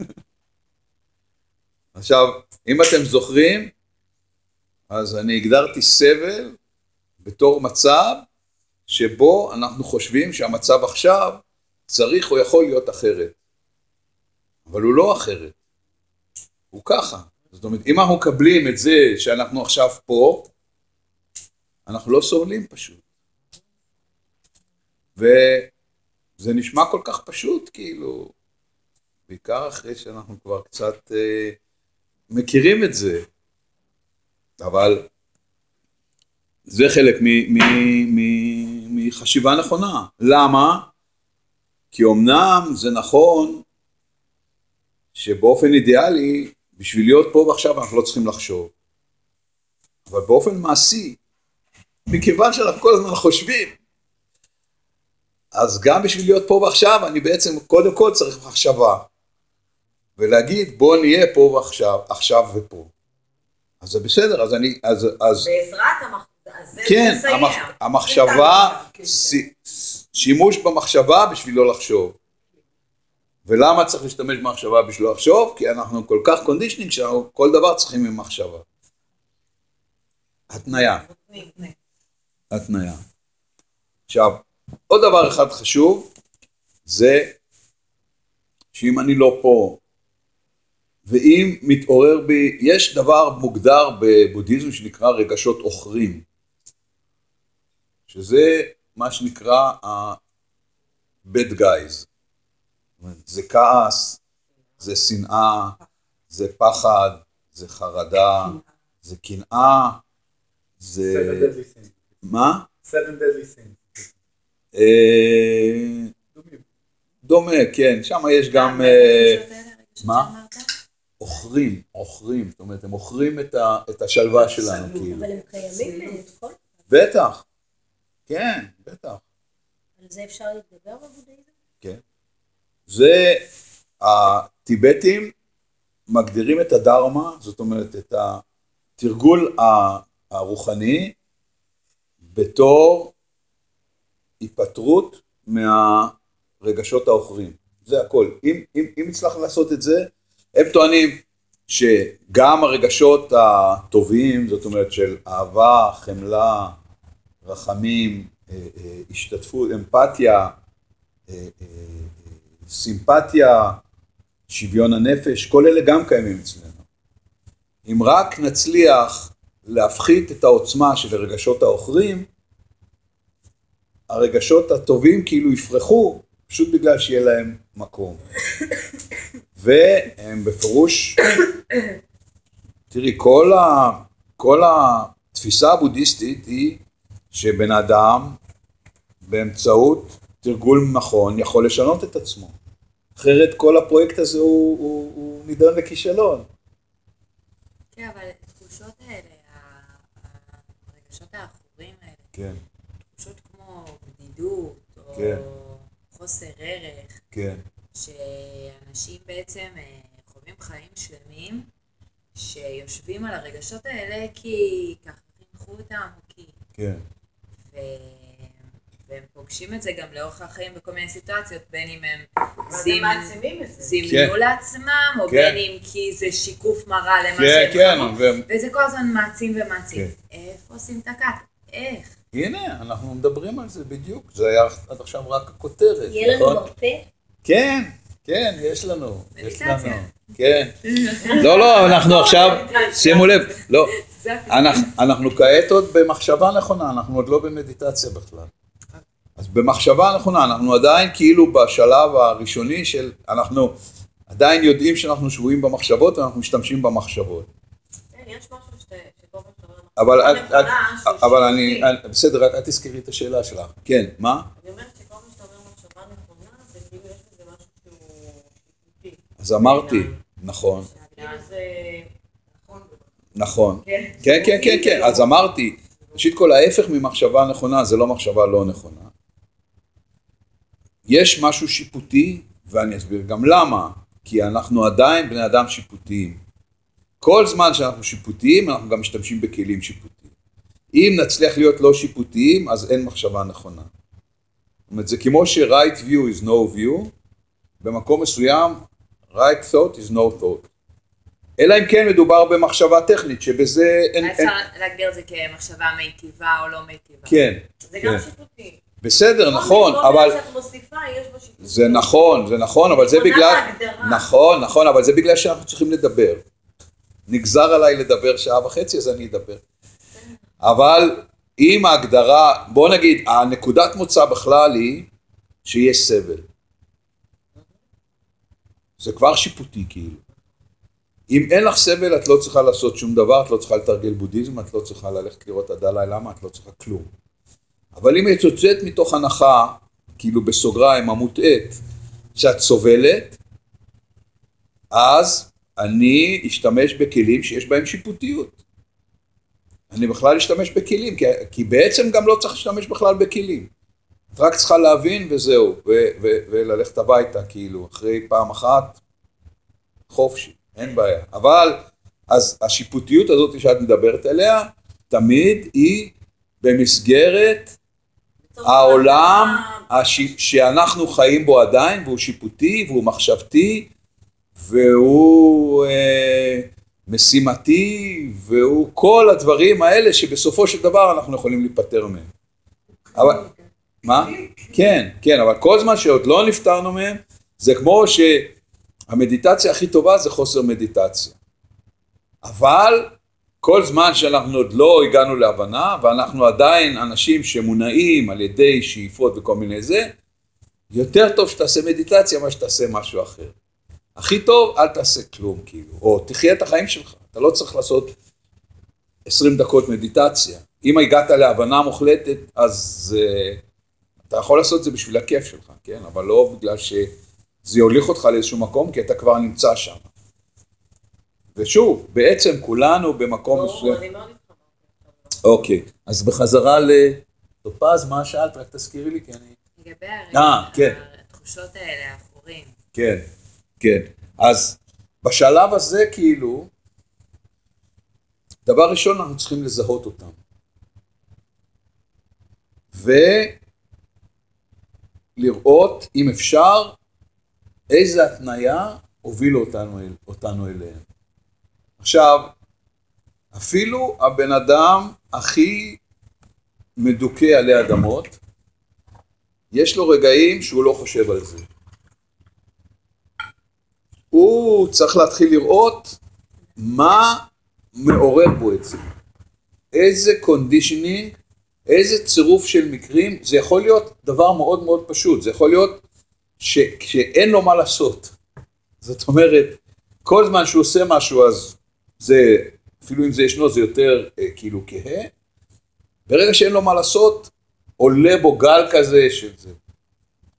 עכשיו, אם אתם זוכרים, אז אני הגדרתי סבל בתור מצב שבו אנחנו חושבים שהמצב עכשיו צריך או יכול להיות אחרת. אבל הוא לא אחרת, הוא ככה. זאת אומרת, אם אנחנו מקבלים את זה שאנחנו עכשיו פה, אנחנו לא סובלים פשוט. וזה נשמע כל כך פשוט, כאילו, בעיקר אחרי שאנחנו כבר קצת אה, מכירים את זה. אבל זה חלק מחשיבה נכונה. למה? כי אמנם זה נכון שבאופן אידיאלי, בשביל להיות פה ועכשיו אנחנו לא צריכים לחשוב. אבל באופן מעשי, מכיוון שאנחנו כל הזמן חושבים, אז גם בשביל להיות פה ועכשיו, אני בעצם קודם כל צריך מחשבה. ולהגיד בוא נהיה פה ועכשיו, עכשיו ופה. אז זה בסדר, אז אני, אז, אז בעזרת המח... זה כן, מסייע. המח, המחשבה, כן, שימוש במחשבה בשביל לא לחשוב. ולמה צריך להשתמש במחשבה בשביל לא לחשוב? כי אנחנו כל כך conditioning שאנחנו כל דבר צריכים עם מחשבה. התניה, התניה. עכשיו, עוד דבר אחד חשוב, זה שאם אני לא פה, ואם מתעורר בי, יש דבר מוגדר בבודהיזם שנקרא רגשות עוכרים, שזה מה שנקרא ה-bad guys. זה כעס, זה שנאה, זה פחד, זה חרדה, זה קנאה, זה... Seven deadly sins. מה? Seven deadly sins. אה. דומה, כן, שם יש גם מה אה, מה? עוכרים, עוכרים, זאת אומרת, הם עוכרים את השלווה שלנו, כאילו. אבל הם קיימים, נכון? בטח, כן, בטח. על זה אפשר להתגבר בבודהיזם? כן. זה, הטיבטים מגדירים את הדרמה, זאת אומרת, את התרגול הרוחני, בתור היפטרות מהרגשות העוכרים. זה הכל. אם, אם, אם הצלחנו לעשות את זה, הם טוענים שגם הרגשות הטובים, זאת אומרת של אהבה, חמלה, רחמים, אה, אה, השתתפות, אמפתיה, אה, סימפתיה, שוויון הנפש, כל אלה גם קיימים אצלנו. אם רק נצליח להפחית את העוצמה של הרגשות העוכרים, הרגשות הטובים כאילו יפרחו, פשוט בגלל שיהיה להם מקום. והם בפירוש, תראי, כל, ה, כל התפיסה הבודהיסטית היא שבן אדם באמצעות תרגול נכון יכול לשנות את עצמו. אחרת כל הפרויקט הזה הוא, הוא, הוא נידון לכישלון. כן, אבל התחושות האלה, הרגשות העכורים האלה, כן, תחושות כמו בדידות, או כן. חוסר ערך, כן, שאנשים בעצם אה, חווים חיים שלמים, שיושבים על הרגשות האלה כי ככה חינכו אותם, או כי... כן, ו... והם פוגשים את זה גם לאורך החיים בכל מיני סיטואציות, בין אם הם. זימנו כן. לעצמם, או כן. בין אם כי זה שיקוף מראה למה כן, שהם כן, חוו, והם- וזה כל הזמן מעצים ומעצים. כן. איפה עושים את הקאט? איך? הנה, אנחנו מדברים על זה בדיוק, זה היה עד עכשיו רק הכותרת, יהיה לנו נכון? מרפא? כן, כן, יש לנו, יש לנו. כן. לא, לא, אנחנו עכשיו, שימו לב, לא. אנחנו, כעת עוד במחשבה נכונה, אנחנו עוד לא במדיטציה בכלל. אז במחשבה נכונה, אנחנו עדיין כאילו בשלב הראשוני של, אנחנו עדיין יודעים שאנחנו שבויים במחשבות ואנחנו משתמשים במחשבות. כן, יש משהו אבל. אני- בסדר, רק את תזכרי את השאלה שלך. כן, מה? אני אומרת שכל פעם שאתה אומר מחשבה נכונה, זה כאילו יש בזה משהו שהוא שיפוטי. אז אמרתי, נכון. נכון. כן, כן, כן, כן, אז אמרתי, ראשית כל ההפך ממחשבה נכונה זה לא מחשבה לא נכונה. יש משהו שיפוטי, ואני אסביר גם למה, כי אנחנו עדיין בני אדם שיפוטיים. כל זמן שאנחנו שיפוטיים, אנחנו גם משתמשים בכלים שיפוטיים. אם נצליח להיות לא שיפוטיים, אז אין מחשבה נכונה. זאת אומרת, זה כמו ש-right view is no view, במקום מסוים, right thought is no thought. אלא אם כן מדובר במחשבה טכנית, שבזה אין... אין אפשר להגדיר את זה כמחשבה מיטיבה או לא מיטיבה. כן, זה גם כן. שיפוטי. בסדר, נכון, אבל מוסיפה. זה נכון, זה נכון, אבל זה בגלל, בהגדרה. נכון, נכון, אבל זה בגלל שאנחנו צריכים לדבר. נגזר עליי לדבר שעה וחצי, אז אני אדבר. אבל אם ההגדרה, בוא נגיד, הנקודת מוצא בכלל היא שיש סבל. זה כבר שיפוטי כאילו. אם אין לך סבל, את לא צריכה לעשות שום דבר, את לא צריכה לתרגל בודהיזם, את לא צריכה ללכת לראות הדלאי למה, את לא צריכה כלום. אבל אם את יוצאת מתוך הנחה, כאילו בסוגריים המוטעית, שאת סובלת, אז אני אשתמש בכלים שיש בהם שיפוטיות. אני בכלל אשתמש בכלים, כי, כי בעצם גם לא צריך להשתמש בכלל בכלים. את רק צריכה להבין וזהו, וללכת הביתה, כאילו, אחרי פעם אחת, חופשי, אין בעיה. אבל, אז השיפוטיות הזאת שאת מדברת עליה, תמיד היא במסגרת העולם העולם. הש... שאנחנו חיים בו עדיין, והוא שיפוטי, והוא מחשבתי, והוא אה, משימתי, והוא כל הדברים האלה שבסופו של דבר אנחנו יכולים להיפטר מהם. אבל, מה? כן, כן, אבל כל זמן שעוד לא נפטרנו מהם, זה כמו שהמדיטציה הכי טובה זה חוסר מדיטציה. אבל כל זמן שאנחנו עוד לא הגענו להבנה, ואנחנו עדיין אנשים שמונעים על ידי שאיפות וכל מיני זה, יותר טוב שתעשה מדיטציה מאשר שתעשה משהו אחר. הכי טוב, אל תעשה כלום, כאילו, או תחיה את החיים שלך, אתה לא צריך לעשות 20 דקות מדיטציה. אם הגעת להבנה מוחלטת, אז uh, אתה יכול לעשות את זה בשביל הכיף שלך, כן? אבל לא בגלל שזה יוליך אותך לאיזשהו מקום, כי אתה כבר נמצא שם. ושוב, בעצם כולנו במקום ברור, מסוים. התחברתי. אוקיי, אז בחזרה לטופז, מה שאלת? רק תזכירי לי, כי אני... לגבי אה, כן. התחושות האלה, האפורים. כן, כן. אז בשלב הזה, כאילו, דבר ראשון, אנחנו צריכים לזהות אותם. ולראות, אם אפשר, איזה התניה הובילו אותנו, אותנו אליהם. עכשיו, אפילו הבן אדם הכי מדוכא עלי אדמות, יש לו רגעים שהוא לא חושב על זה. הוא צריך להתחיל לראות מה מעורר בו את זה. איזה conditioning, איזה צירוף של מקרים, זה יכול להיות דבר מאוד מאוד פשוט, זה יכול להיות שאין לו מה לעשות. זאת אומרת, כל זמן שהוא עושה משהו אז זה, אפילו אם זה ישנו זה יותר אה, כאילו כהה, ברגע שאין לו מה לעשות, עולה בו גל כזה של זה.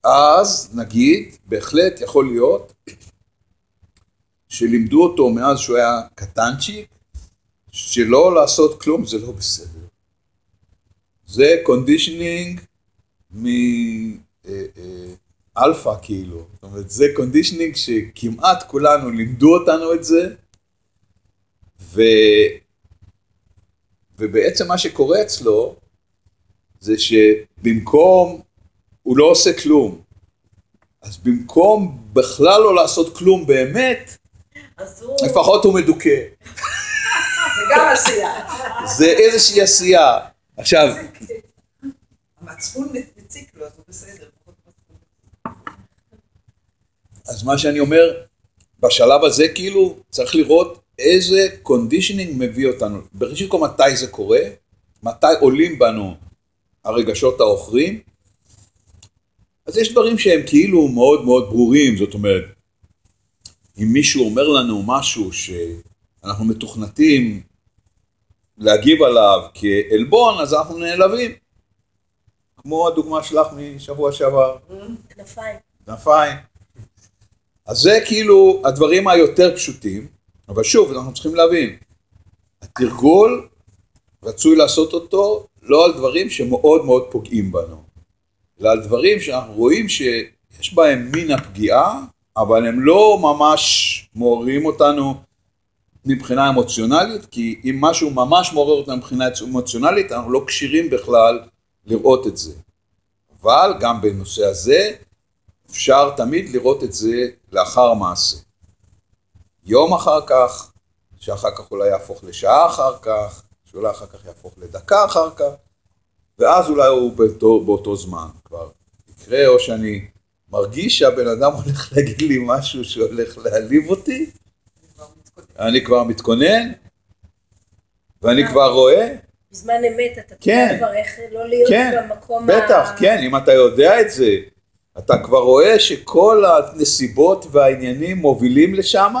אז נגיד, בהחלט יכול להיות שלימדו אותו מאז שהוא היה קטנצ'יק, שלא לעשות כלום זה לא בסדר. זה conditioning מאלפא כאילו, זאת אומרת זה conditioning שכמעט כולנו לימדו אותנו את זה, ו... ובעצם מה שקורה אצלו זה שבמקום, הוא לא עושה כלום, אז במקום בכלל לא לעשות כלום באמת, הוא... לפחות הוא מדוכא. זה גם עשייה. זה איזושהי עשייה. עכשיו, המצפון מציק לו, אז הוא בסדר. אז מה שאני אומר, בשלב הזה כאילו צריך לראות איזה conditioning מביא אותנו. בראשית כל מתי זה קורה, מתי עולים בנו הרגשות העוכרים. אז יש דברים שהם כאילו מאוד מאוד ברורים, זאת אומרת, אם מישהו אומר לנו משהו שאנחנו מתוכנתים להגיב עליו כעלבון, אז אנחנו נעלבים. כמו הדוגמה שלך משבוע שעבר. כנפיים. כנפיים. אז זה כאילו הדברים היותר פשוטים, אבל שוב, אנחנו צריכים להבין, התרגול, רצוי לעשות אותו לא על דברים שמאוד מאוד פוגעים בנו, אלא על דברים שאנחנו רואים שיש בהם מין הפגיעה, אבל הם לא ממש מעוררים אותנו מבחינה אמוציונלית, כי אם משהו ממש מעורר אותנו מבחינה אמוציונלית, אנחנו לא כשירים בכלל לראות את זה. אבל גם בנושא הזה, אפשר תמיד לראות את זה לאחר המעשה. יום אחר כך, שאחר כך אולי יהפוך לשעה אחר כך, שאולי אחר כך יהפוך לדקה אחר כך, ואז אולי הוא באותו, באותו זמן כבר יקרה, או שאני מרגיש שהבן אדם הולך להגיד לי משהו שהולך להעליב אותי, אני כבר מתכוננת. אני כבר מתכונן, ואני כבר רואה, בזמן אמת אתה כן. יודע כבר איך לא להיות כן, במקום בטח, כן, אם אתה יודע את זה, אתה כבר רואה שכל הנסיבות והעניינים מובילים לשם,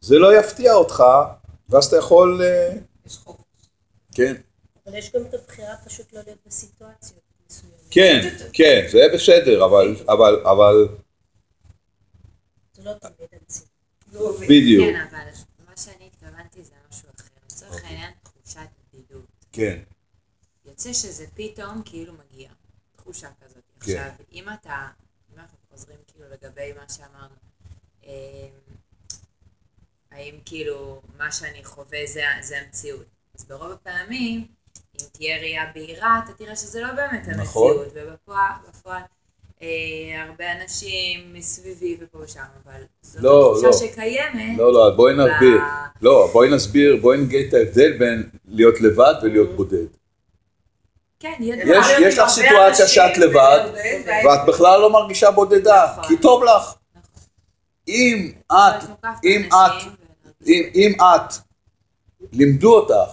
זה לא יפתיע אותך, ואז אתה יכול... אה, יש חופש. כן. אבל יש גם את הבחירה פשוט לא להיות בסיטואציות מסוימות. כן, כן, זה בסדר, אבל, אבל, אבל, זה לא תמיד המציאות. בדיוק, כן, אבל מה שאני התכוונתי זה משהו אחר. לצורך אוקיי. העניין תחושת בדידות. כן, יוצא שזה פתאום כאילו מגיע. תחושה כזאת. כן. עכשיו, אם אתה, אם אנחנו חוזרים כאילו לגבי מה שאמרנו, אמ, האם כאילו מה שאני חווה זה, זה המציאות. אז ברוב הפעמים, אם תהיה ראייה בהירה, אתה תראה שזה לא באמת נכון. המציאות. ובפועל, בפועל, אה, הרבה אנשים מסביבי ופה ושם, אבל זאת לא, התחושה לא. שקיימת. לא, לא, בואי נסביר, לא, בואי נסביר, בואי נגיד את ההבדל בין להיות לבד ולהיות בודד. כן. יש, יש לך סיטואציה שאת לבד, ואת בכלל לא מרגישה בודדה, נכון. כי טוב לך. נכון. אם את, אם את, אם את, לימדו אותך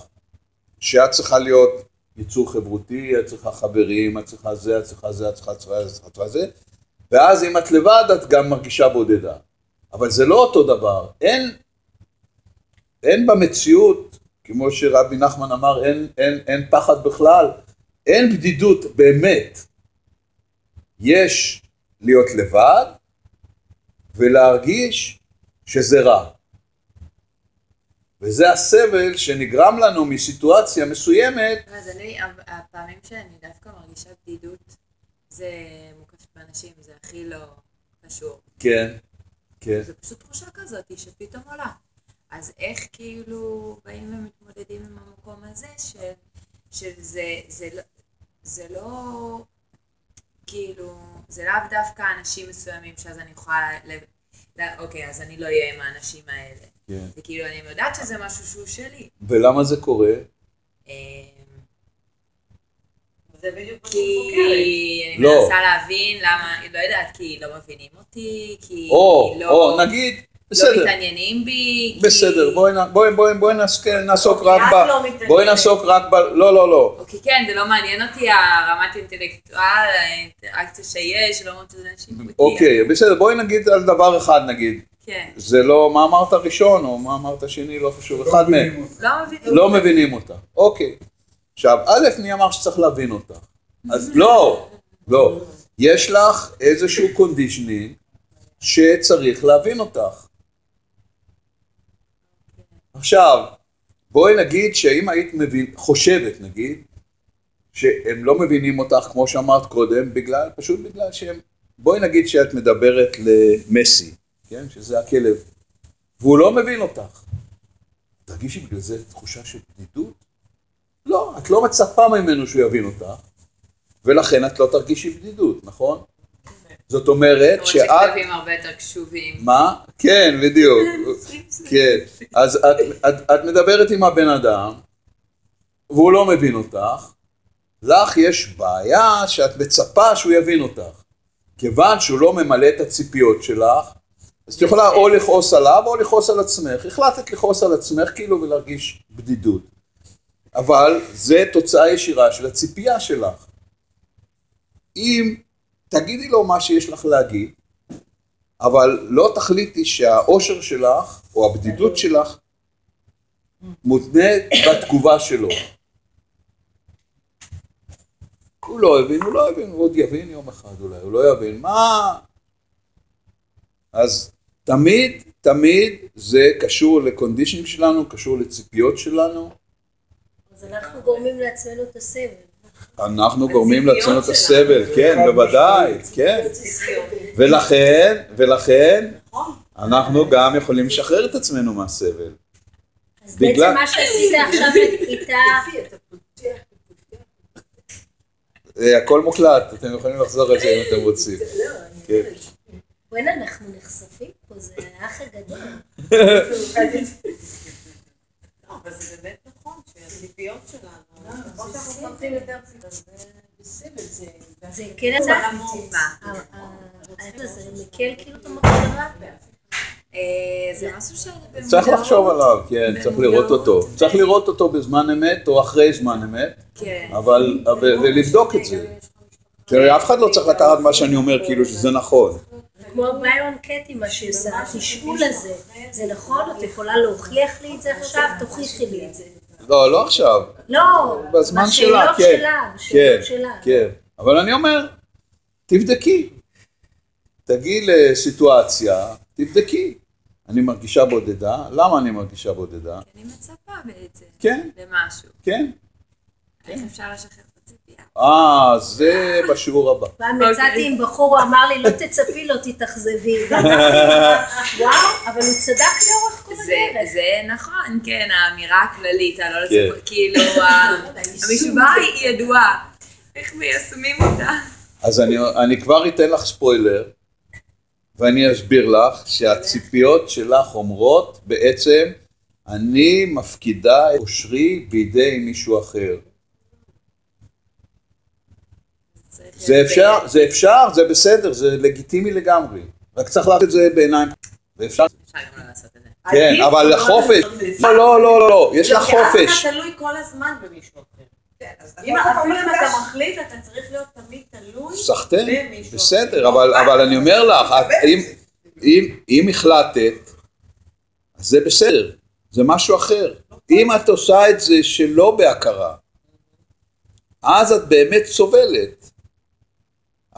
שאת צריכה להיות יצור חברותי, את צריכה חברים, את צריכה זה, את צריכה זה, את צריכה זה, את צריכה זה, ואז אם את לבד את גם מרגישה בודדה. אבל זה לא אותו דבר. אין, אין במציאות, כמו שרבי נחמן אמר, אין, אין, אין פחד בכלל, אין בדידות באמת. יש להיות לבד ולהרגיש שזה רע. וזה הסבל שנגרם לנו מסיטואציה מסוימת, אז אני, הפעמים שאני דווקא מרגישה בדידות, זה מוקף באנשים, זה הכי לא קשור. כן, כן, זה פשוט תחושה כזאת שפתאום עולה. אז איך כאילו באים ומתמודדים עם המקום הזה של, שזה זה לא, זה לא כאילו, זה לאו דווקא אנשים מסוימים שאז אני יכולה, ל, ל, אוקיי, אז אני לא אהיה עם האנשים האלה. כן. וכאילו אני יודעת שזה משהו שהוא שלי. ולמה זה קורה? אמ, זה בדיוק מה כי שאני חוקרת. אני לא. מנסה להבין למה, לא יודעת, כי לא מבינים אותי, כי או, לא, או, נגיד, לא בסדר, מתעניינים בי, כי- בסדר, בואי נ- בואי- בואי- בואי נעסק- נעסוק רק ב... לא. בואי נעסוק רק ב... לא, לא, לא. אוקיי, כן, זה לא מעניין אותי הרמת אינטלקטואל, האינטראקציה שיש, לא שזה שיפוטי. אוקיי, בסדר, בואי נגיד על דבר אחד נגיד. כן, זה לא מה אמרת ראשון או מה אמרת שני, לא חשוב, לא אחד מהם. לא מבינים. לא מבינים אותה. אוקיי. עכשיו, א', מי אמר שצריך להבין אותה? אז לא, לא. יש לך איזשהו conditioning שצריך להבין אותך. עכשיו, בואי נגיד שאם היית מבין, חושבת נגיד, שהם לא מבינים אותך כמו שאמרת קודם, בגלל, פשוט בגלל שהם, בואי נגיד שאת מדברת למסי, כן, שזה הכלב, והוא לא מבין אותך. תרגישי בגלל זה תחושה של בדידות? לא, את לא מצפה ממנו שהוא יבין אותך, ולכן את לא תרגישי בדידות, נכון? זאת אומרת למרות שאת... שכלבים הרבה יותר קשובים. מה? כן, בדיוק. כן. אז את, את, את מדברת עם הבן אדם, והוא לא מבין אותך, לך יש בעיה שאת מצפה שהוא יבין אותך. כיוון שהוא לא ממלא את הציפיות שלך, אז את יכולה או לכעוס עליו או לכעוס על עצמך. החלטת לכעוס על עצמך כאילו ולהרגיש בדידות. אבל זה תוצאה ישירה של הציפייה שלך. אם תגידי לו מה שיש לך להגיד, אבל לא תחליטי שהאושר שלך או הבדידות שלך מותנית בתגובה שלו. הוא לא הבין, הוא לא הבין, הוא עוד יבין יום אחד אולי, הוא לא יבין, מה? אז תמיד, תמיד זה קשור לקונדישנים שלנו, קשור לציפיות שלנו. אז אנחנו גורמים לעצמנו את הסבל. אנחנו גורמים לעצמנו את. הסבל, כן, בוודאי. כן. ולכן, ולכן, נכון. אנחנו גם יכולים לשחרר את עצמנו מהסבל. אז בגלל- בעצם מה שעשית עכשיו פותח, זה הכל מוקלט, אתם יכולים לחזור על זה אם אתם רוצים. לא, כן. בוא'נה, אנחנו נחשפים פה, זה האח הגדול. לא, אבל זה באמת נכון, שהציפיות שלנו, כמו שאנחנו מפתחים יותר ציפיות. זה בסבל, זה... זה כן יצא? מה? ה- ה- ה- זה מקל כאילו את המחשבה? אה, זה משהו שאני. צריך לחשוב עליו, כן, צריך לראות אותו. צריך לראות אותו בזמן אמת או אחרי זמן אמת, כן. אבל, אבל- ולבדוק את זה. תראה, אף אחד לא צריך לקחת מה שאני אומר כאילו שזה נכון. כמו קטי, מה שהיא עושה, התשאול הזה, זה נכון? את יכולה להוכיח לי את זה עכשיו? תוכיחי לי את זה. לא, לא עכשיו. לא, בזמן בשאלות שלה, כן. שלה, כן, בשאלות שלה. כן. אבל אני אומר, תבדקי. תגיעי לסיטואציה, תבדקי. אני מרגישה בודדה, למה אני מרגישה בודדה? כי אני מצפה בעצם. כן, למשהו. כן. איך אפשר לשחרר? אה, זה בשיעור הבא. פעם. יצאתי עם בחור, הוא אמר לי, לא תצפי, לא תתאכזבי. וואו, אבל הוא צדק לאורך כל זה, הדרך. זה נכון, כן, האמירה הכללית, הלא כן. לצפות, כאילו, ה- המשוואה היא ידועה. איך מיישמים אותה? אז אני, אני כבר אתן לך ספוילר, ואני אסביר לך שהציפיות שלך אומרות בעצם, אני מפקידה את אושרי בידי מישהו אחר. זה אפשר, זה אפשר, זה בסדר, זה לגיטימי לגמרי. רק צריך לעשות את זה בעיניים. ואפשר, אפשר לא זה. כן, אבל לא חופש. לעשות לא, לא, לא, לא, לא, יש לא, לך חופש. אתה תלוי כל הזמן במישהו אחר. כן, אם אפילו אם אתה מחליט, אתה צריך להיות תמיד תלוי סחטיין, במישהו בסדר, אחר. אבל, אבל אני אומר לך, אם, אם, אם החלטת, זה בסדר, זה משהו אחר. אם את עושה את זה שלא בהכרה, אז את באמת סובלת.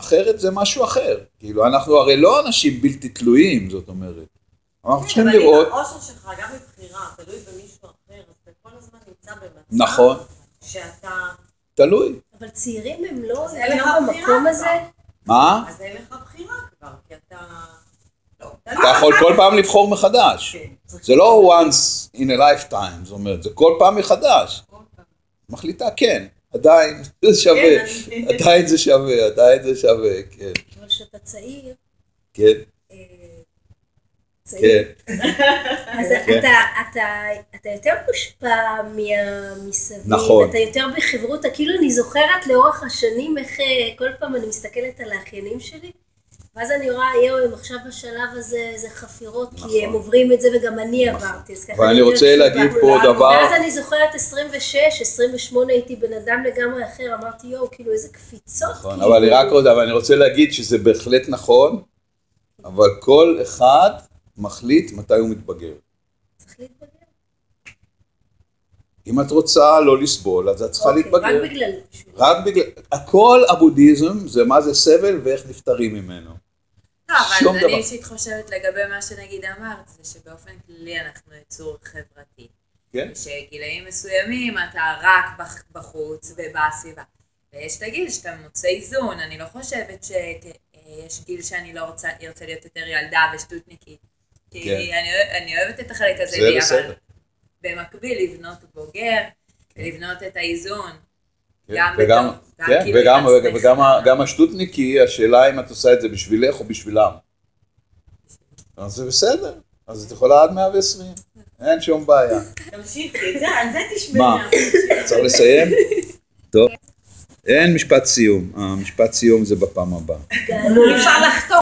אחרת זה משהו אחר. כאילו, אנחנו הרי לא אנשים בלתי תלויים, זאת אומרת. אנחנו צריכים אבל אם לראות, האושר שלך, גם מבחירה, תלוי במישהו אחר, אז אתה כל הזמן נמצא במצב נכון, שאתה... תלוי. אבל צעירים הם לא אז אין לך לא במקום. הזה. מה? אז אין לך בחירה כבר, כי אתה... לא, אתה יכול כל פעם לבחור מחדש. זה לא once in a lifetime, זאת אומרת, זה כל פעם מחדש. מחליטה כן, עדיין זה שווה, כן, עדיין זה שווה, עדיין זה שווה, כן, אבל כשאתה צעיר, כן, אה, כן, אז כן. אתה, יותר מושפע מהמסביב, נכון. אתה יותר בחברותא, כאילו אני זוכרת לאורך השנים איך אה, כל פעם אני מסתכלת על האחיינים שלי, ואז אני רואה, יואו, הם עכשיו בשלב הזה, זה חפירות, נכון. כי הם עוברים את זה וגם אני עברתי, אז ככה ואני רוצה. להגיד פה דבר, ואז אני זוכרת 26, 28 הייתי בן אדם לגמרי אחר, אמרתי יואו, כאילו איזה קפיצות, נכון, כאילו. אבל רק עוד, אבל אני רוצה להגיד שזה בהחלט נכון, אבל כל אחד מחליט מתי הוא מתבגר. צריך להתבגר. אם את רוצה לא לסבול, אז את צריכה אוקיי, להתבגר. רק בגלל... רק בגלל, הכל הבודהיזם זה מה זה סבל ואיך נפטרים ממנו. לא, שום אבל דבר. אני אישית חושבת לגבי מה שנגיד אמרת, זה שבאופן כללי אנחנו יצור חברתי. כן? שגילאים מסוימים אתה רק בח- בחוץ ובסביבה. ויש את הגיל שאתה מוצא איזון, אני לא חושבת שיש גיל שאני לא רוצה, ארצה להיות יותר ילדה ושטותניקית. כי כן. אני, אוהב- אני אוהבת את החלק הזה זה בי, בסדר. אבל במקביל לבנות בוגר, ולבנות את האיזון. כן, גם וגם, כן, וגם, עם עצמך. וגם ה- גם השטותניקי, השאלה אם את עושה את זה בשבילך או בשבילם. אז זה בסדר, אז את יכולה עד 120, אין שום בעיה. תמשיכי, על זה תשמעי. מה? צריך לסיים? טוב. אין משפט סיום, המשפט סיום זה בפעם הבאה. אפשר לחתום.